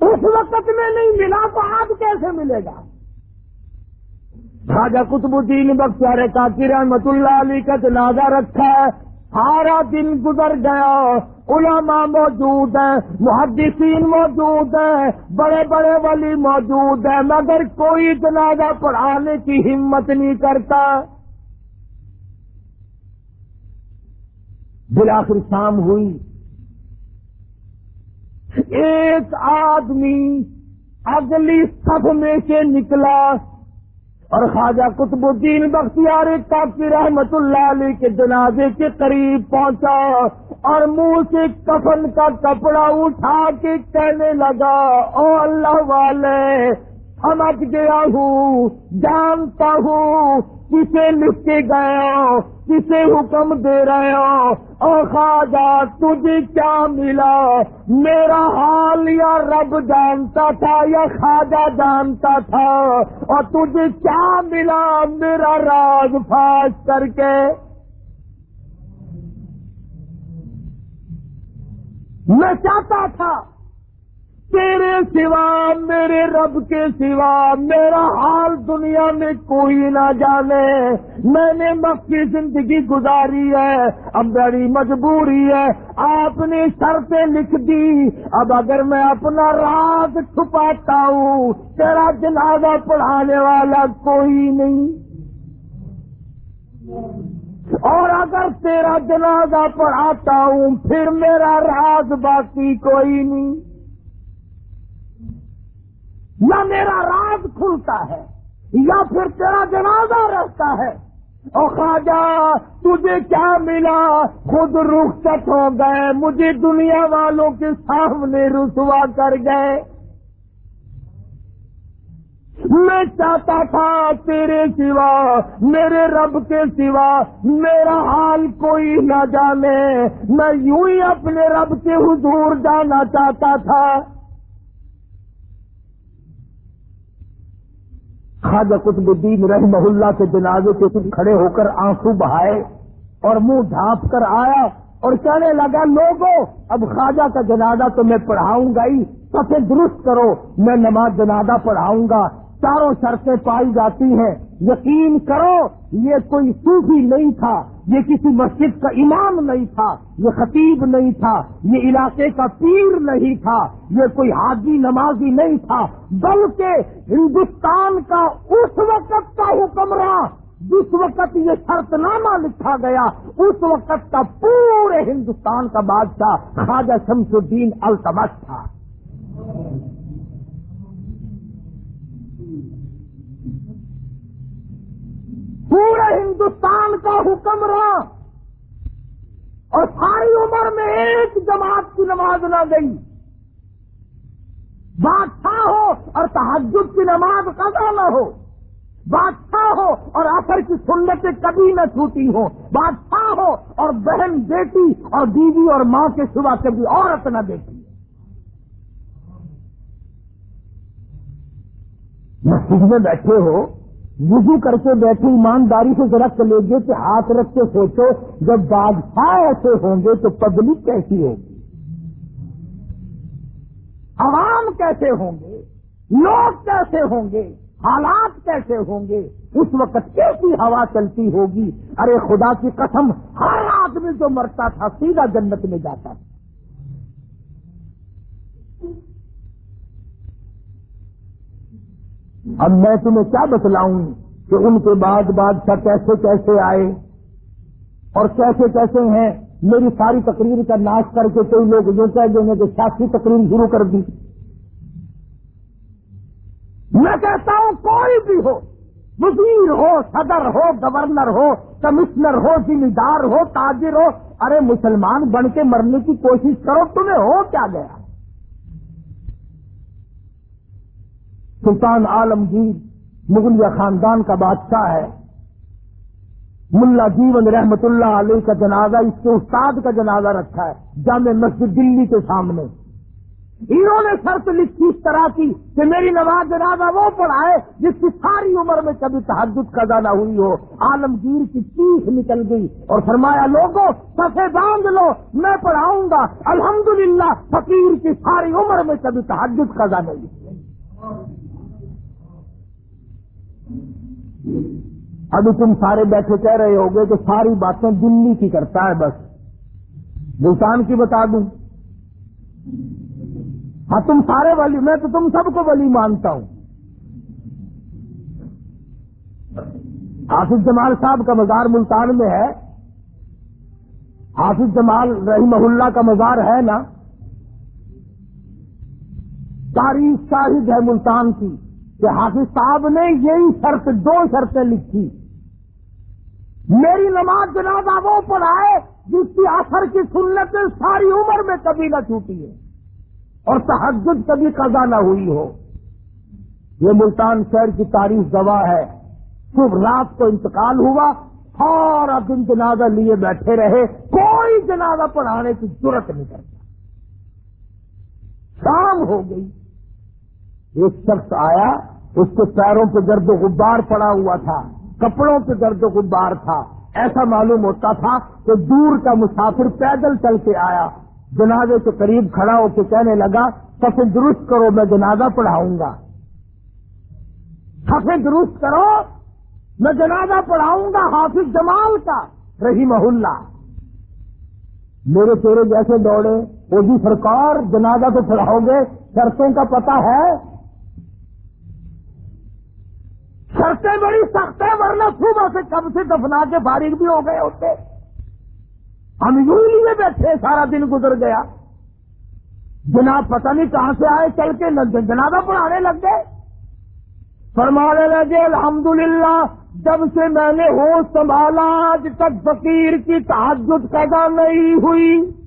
اس وقت میں نہیں ملا تو آج کیسے ملے گا؟ خواجہ قطب الدین بختیار کاکی رحمت اللہ علی کا جنازہ رکھا ہے، سارا دن گزر گیا۔ علماء موجود ہیں، محدثین موجود ہیں، بڑے بڑے ولی موجود ہیں، مگر کوئی جنازہ پڑھانے کی ہمت نہیں کرتا۔ بلاخر شام ہوئی۔ ایک آدمی اگلی صف میں سے نکلا اور خواجہ قطب الدین بختیار کافی رحمت اللہ علیہ کے جنازے کے قریب پہنچا۔ اور منہ سے کفن کا کپڑا اٹھا کے کہنے لگا، او اللہ والے سمجھ گیا ہوں، جانتا ہوں کسے لکھ کے گیا، کسے حکم دے رہے ہو او خواجہ، تجھے کیا ملا؟ میرا حال یا رب جانتا تھا یا خواجہ جانتا تھا؟ اور تجھے کیا ملا؟ میرا راز پھاس کر کے میں چاہتا تھا تیرے سوا، میرے رب کے سوا، میرا حال دنیا میں کوئی نہ جانے۔ میں نے مکی زندگی گزاری ہے، اب بڑی مجبوری ہے۔ آپ نے شرطیں لکھ دی۔ اب اگر میں اپنا راز چھپاتا ہوں، تیرا جنازہ پڑھانے والا کوئی نہیں۔ اور اگر تیرا جنازہ پڑھاتا ہوں، پھر میرا راز باقی کوئی نہیں۔ یا میرا راز کھلتا ہے، یا پھر تیرا جنازہ رہتا ہے۔ اور خواجہ، تجھے کیا ملا؟ خود رخصت ہو گئے، مجھے دنیا والوں کے سامنے رسوا کر گئے۔ میں چاہتا تھا تیرے سوا، میرے رب کے سوا، میرا حال کوئی نہ جانے۔ میں یوں ہی اپنے رب کے حضور جانا چاہتا تھا۔ خواجہ قطب الدین رحمہ اللہ کے جنازے کے کچھ کھڑے ہو کر آنسو بہائے اور منہ ڈھانپ کر آیا اور کہنے لگا لوگوں اب خواجہ کا جنازہ تو میں پڑھاؤں گا ہی سفے درست کرو، میں نماز جنازہ پڑھاؤں گا۔ چاروں شرطیں پائی جاتی ہیں۔ یقین کرو، یہ کوئی صوفی نہیں تھا، یہ کسی مسجد کا امام نہیں تھا، یہ خطیب نہیں تھا، یہ علاقے کا پیر نہیں تھا، یہ کوئی حاجی نمازی نہیں تھا۔ بلکہ ہندوستان کا اس وقت کا حکمراں، جس وقت یہ شرط نامہ لکھا گیا، اس وقت کا پورے ہندوستان کا بادشاہ خواجہ شمس الدین التمش تھا۔ پورے ہندوستان کا حکمراں اور ساری عمر میں ایک جماعت کی نماز نہ گئی۔ بادشاہ ہو اور تحجد کی نماز قضا نہ ہو۔ بادشاہ ہو اور آخر کی سنتیں کبھی نہ چھوٹی ہو۔ بادشاہ ہو اور بہن، بیٹی اور بیوی اور ماں کے سوا کبھی عورت نہ دیکھی۔ مسجد میں بیٹھے ہو وضو کر کے بیٹھے، ایمانداری سے ذرا چلے گے کہ ہاتھ رکھ کے سوچو، جب بادشاہ ایسے ہوں گے تو پبلک کیسی ہوگی؟ عوام کیسے ہوں گے؟ لوگ کیسے ہوں گے؟ حالات کیسے ہوں گے؟ اس وقت کیسی ہوا چلتی ہوگی؟ ارے خدا کی قسم، ہر آدمی جو مرتا تھا سیدھا جنت میں جاتا تھا۔ اب میں تمہیں کیا بتلاؤں کہ ان کے بعد بادشاہ کیسے کیسے آئے اور کیسے کیسے ہیں؟ میری ساری تقریر کا ناش کر کے کئی لوگ جو کہہ دیں گے کہ سیاسی تقریر شروع کر دی۔ میں کہتا ہوں کوئی بھی ہو، وزیر ہو، صدر ہو، گورنر ہو، کمشنر ہو، ذمہ دار ہو، تاجر ہو، ارے مسلمان بن کے مرنے کی کوشش کرو، تمہیں ہو کیا گیا؟ سلطان عالمگیر جی، مغلیہ خاندان کا بادشاہ ہے۔ ملا جیون رحمت اللہ علیہ کا جنازہ، اس کے استاد کا جنازہ رکھا ہے، جامع مسجد دلی کے سامنے۔ انہوں نے شرط لکھی اس طرح کی کہ میری نماز جنازہ وہ پڑھائے جس کی ساری عمر میں کبھی تحجد کا نہ ہوئی ہو۔ عالمگیر جی کی چیخ نکل گئی اور فرمایا لوگوں سفے باندھ لو، میں پڑھاؤں گا۔ الحمدللہ، فقیر کی ساری عمر میں کبھی تحجد کا نہیں۔ ابھی تم سارے بیٹھے کہہ رہے ہوگے کہ ساری باتیں دلی کی کرتا ہے بس۔ ملتان کی بتا دوں۔ ہاں تم سارے ولی، میں تو تم سب کو ولی مانتا ہوں۔ حافظ جمال صاحب کا مزار ملتان میں ہے۔ حافظ جمال رحمہ اللہ کا مزار ہے نا؟ تاریخ شاہد ہے ملتان کی۔ کہ حافظ صاحب نے یہی شرط، دو شرطیں لکھی۔ میری نماز جنازہ وہ پڑھائے جس کی اثر کی سنت ساری عمر میں کبھی نہ چھوٹی ہے اور تحجد کبھی قضا نہ ہوئی ہو۔ یہ ملتان شہر کی تاریخ گواہ ہے۔ صبح رات کو انتقال ہوا، سارا دن جنازہ لیے بیٹھے رہے۔ کوئی جنازہ پڑھانے کی ضرورت نہیں کرتا۔ شام ہو گئی۔ ایک شخص آیا، اس کے پیروں پہ گرد و غبار پڑا ہوا تھا، کپڑوں پہ گرد و غبار تھا۔ ایسا معلوم ہوتا تھا کہ دور کا مسافر پیدل چل کے آیا۔ جنازے کے قریب کھڑا ہو کے کہنے لگا سفید درست کرو، میں جنازہ پڑھاؤں گا۔ سفید درست کرو، میں جنازہ پڑھاؤں گا، حافظ جمال کا رہی محلہ میرے تیرے جیسے دوڑے، وہ بھی سرکار، جنازہ تو پڑھاؤ گے، شرطوں کا پتہ ہے شرطیں بڑی سخت ہے، ورنہ صبح سے کب سے دفنا کے فارغ بھی ہو گئے ہوتے۔ ہم یوں لیے بیٹھے، سارا دن گزر گیا۔ جناب پتہ نہیں کہاں سے آئے، چل کے جنازہ پڑھانے لگ گئے۔ فرمانے لگے، الحمدللہ، جب سے میں نے ہوش سنبھالا، آج تک فقیر کی تعجد پیدا نہیں ہوئی۔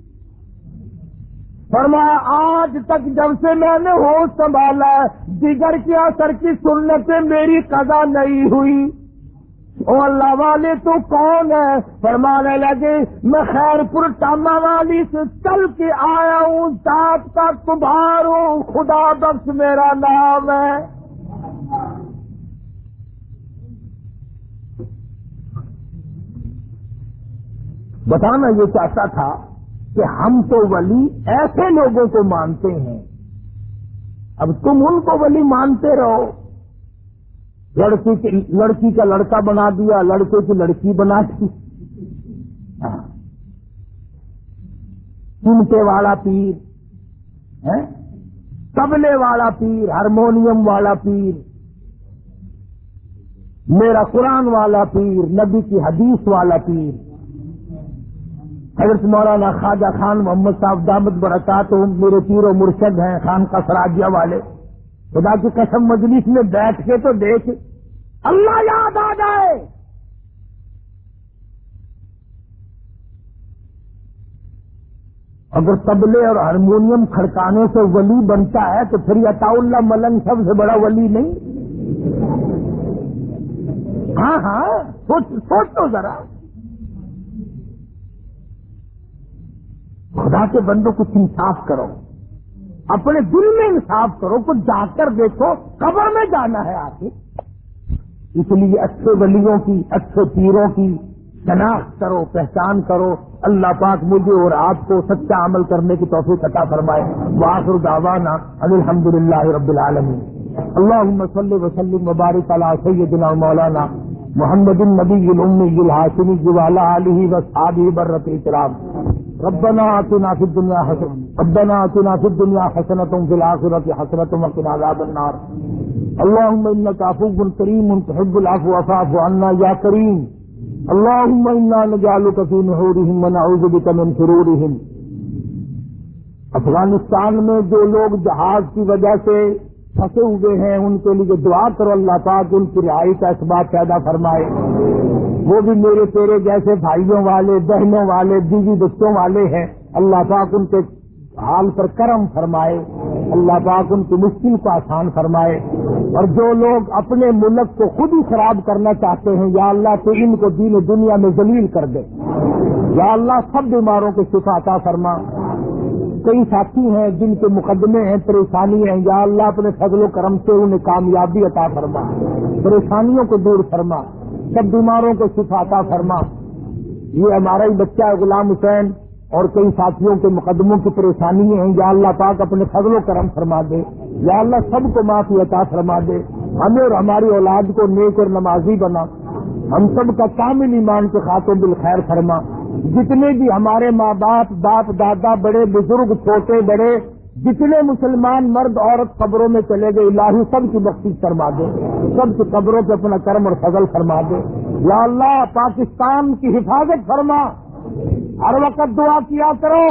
فرمایا، آج تک جب سے میں نے ہوش سنبھالا دیگر کی اثر کی سننے سے میری قضا نہیں ہوئی۔ او اللہ والے، تو کون ہے؟ فرمانے لگے، میں خیر پور ٹاما والی سے چل کے آیا ہوں سات کا تمہار ہوں، خدا بخش میرا نام ہے۔ بتانا یہ چاہتا تھا کہ ہم تو ولی ایسے لوگوں کو مانتے ہیں۔ اب تم ان کو ولی مانتے رہو۔ لڑکی کی لڑکی کا لڑکا بنا دیا، لڑکے کی لڑکی بنا دی۔ ہاں۔ چمٹے والا پیر۔ ہاں؟ تبلے والا پیر، ہارمونیم والا پیر۔ میرا قرآن والا پیر، نبی کی حدیث والا پیر۔ حضرت مولانا خواجہ خان محمد صاحب دامت برکات میرے پیر و مرشد ہیں، خان کا سراجیہ والے۔ خدا کی قسم مجلس میں بیٹھ کے تو دیکھ۔ اللہ یاد آ جائے۔ اگر تبلے اور ہارمونیم کھڑکانے سے ولی بنتا ہے تو پھر عطا اللہ ملنگ سب سے بڑا ولی نہیں۔ ہاں ہاں سوچ سوچو ذرا۔ خدا کے بندوں کچھ انصاف کرو۔ اپنے دل میں انصاف کرو کچھ جا کر دیکھو، قبر میں جانا ہے آپ اس لیے اچھے ولیوں کی، اچھے پیروں کی شناخت کرو، پہچان کرو۔ اللہ پاک مجھے اور آپ کو سچا عمل کرنے کی توفیق عطا فرمائے۔ واخر دعوانا الحمد للہ رب العالمین۔ اللہ صلی وسلم مبارک علی سیدنا مولانا محمد النبی المی الحاسمی جوالا علیہ وصحابہ برت اکرام۔ ربنا آتنا فی الدنیا حسنة ربنا آتنا فی الدنیا حسنة فی الآخرة حسنة وقنا عذاب النار. اللهم انك عفو كريم تحب العفو فاعف عنا يا كريم اللهم انا نجعلك في نحورهم ونعوذ بك من شرورهم افغانستان میں جو لوگ جہاز کی وجہ سے پھنسے ہوئے ہیں، ان کے لیے دعا کرو اللہ پاک ان کی رہائی کا اسباب پیدا فرمائے۔ وہ بھی میرے تیرے جیسے بھائیوں والے، بہنوں والے، بیوی بچوں والے ہیں۔ اللہ پاک ان کے حال پر کرم فرمائے۔ اللہ پاک ان کی مشکل کو آسان فرمائے۔ اور جو لوگ اپنے ملک کو خود ہی خراب کرنا چاہتے ہیں، یا اللہ تو ان کو دین دنیا میں ذلیل کر دے۔ یا اللہ سب بیماروں کو شفا عطا فرما۔ کئی ساتھی ہیں جن کے مقدمے ہیں، پریشانی ہیں۔ یا اللہ اپنے فضل و کرم سے انہیں کامیابی عطا فرما۔ پریشانیوں کو دور فرما۔ سب بیماروں کو شفا عطا فرما۔ یہ ہمارا ہی بچہ ہے غلام حسین اور کئی ساتھیوں کے مقدموں کی پریشانی ہیں۔ یا اللہ پاک اپنے فضل و کرم فرما دے۔ یا اللہ سب کو معافی عطا فرما دے۔ ہمیں اور ہماری اولاد کو نیک اور نمازی بنا۔ ہم سب کا کامل ایمان کے خاتوں بالخیر فرما۔ جتنے بھی ہمارے ماں باپ باپ، دادا، بڑے، بزرگ چھوٹے بڑے جتنے مسلمان مرد عورت قبروں میں چلے گئے، الہی سب کی بخشی فرما دے، سب کی قبروں پہ اپنا کرم اور فضل فرما دے۔ یا اللہ، پاکستان کی حفاظت فرما۔ ہر وقت دعا کیا کرو۔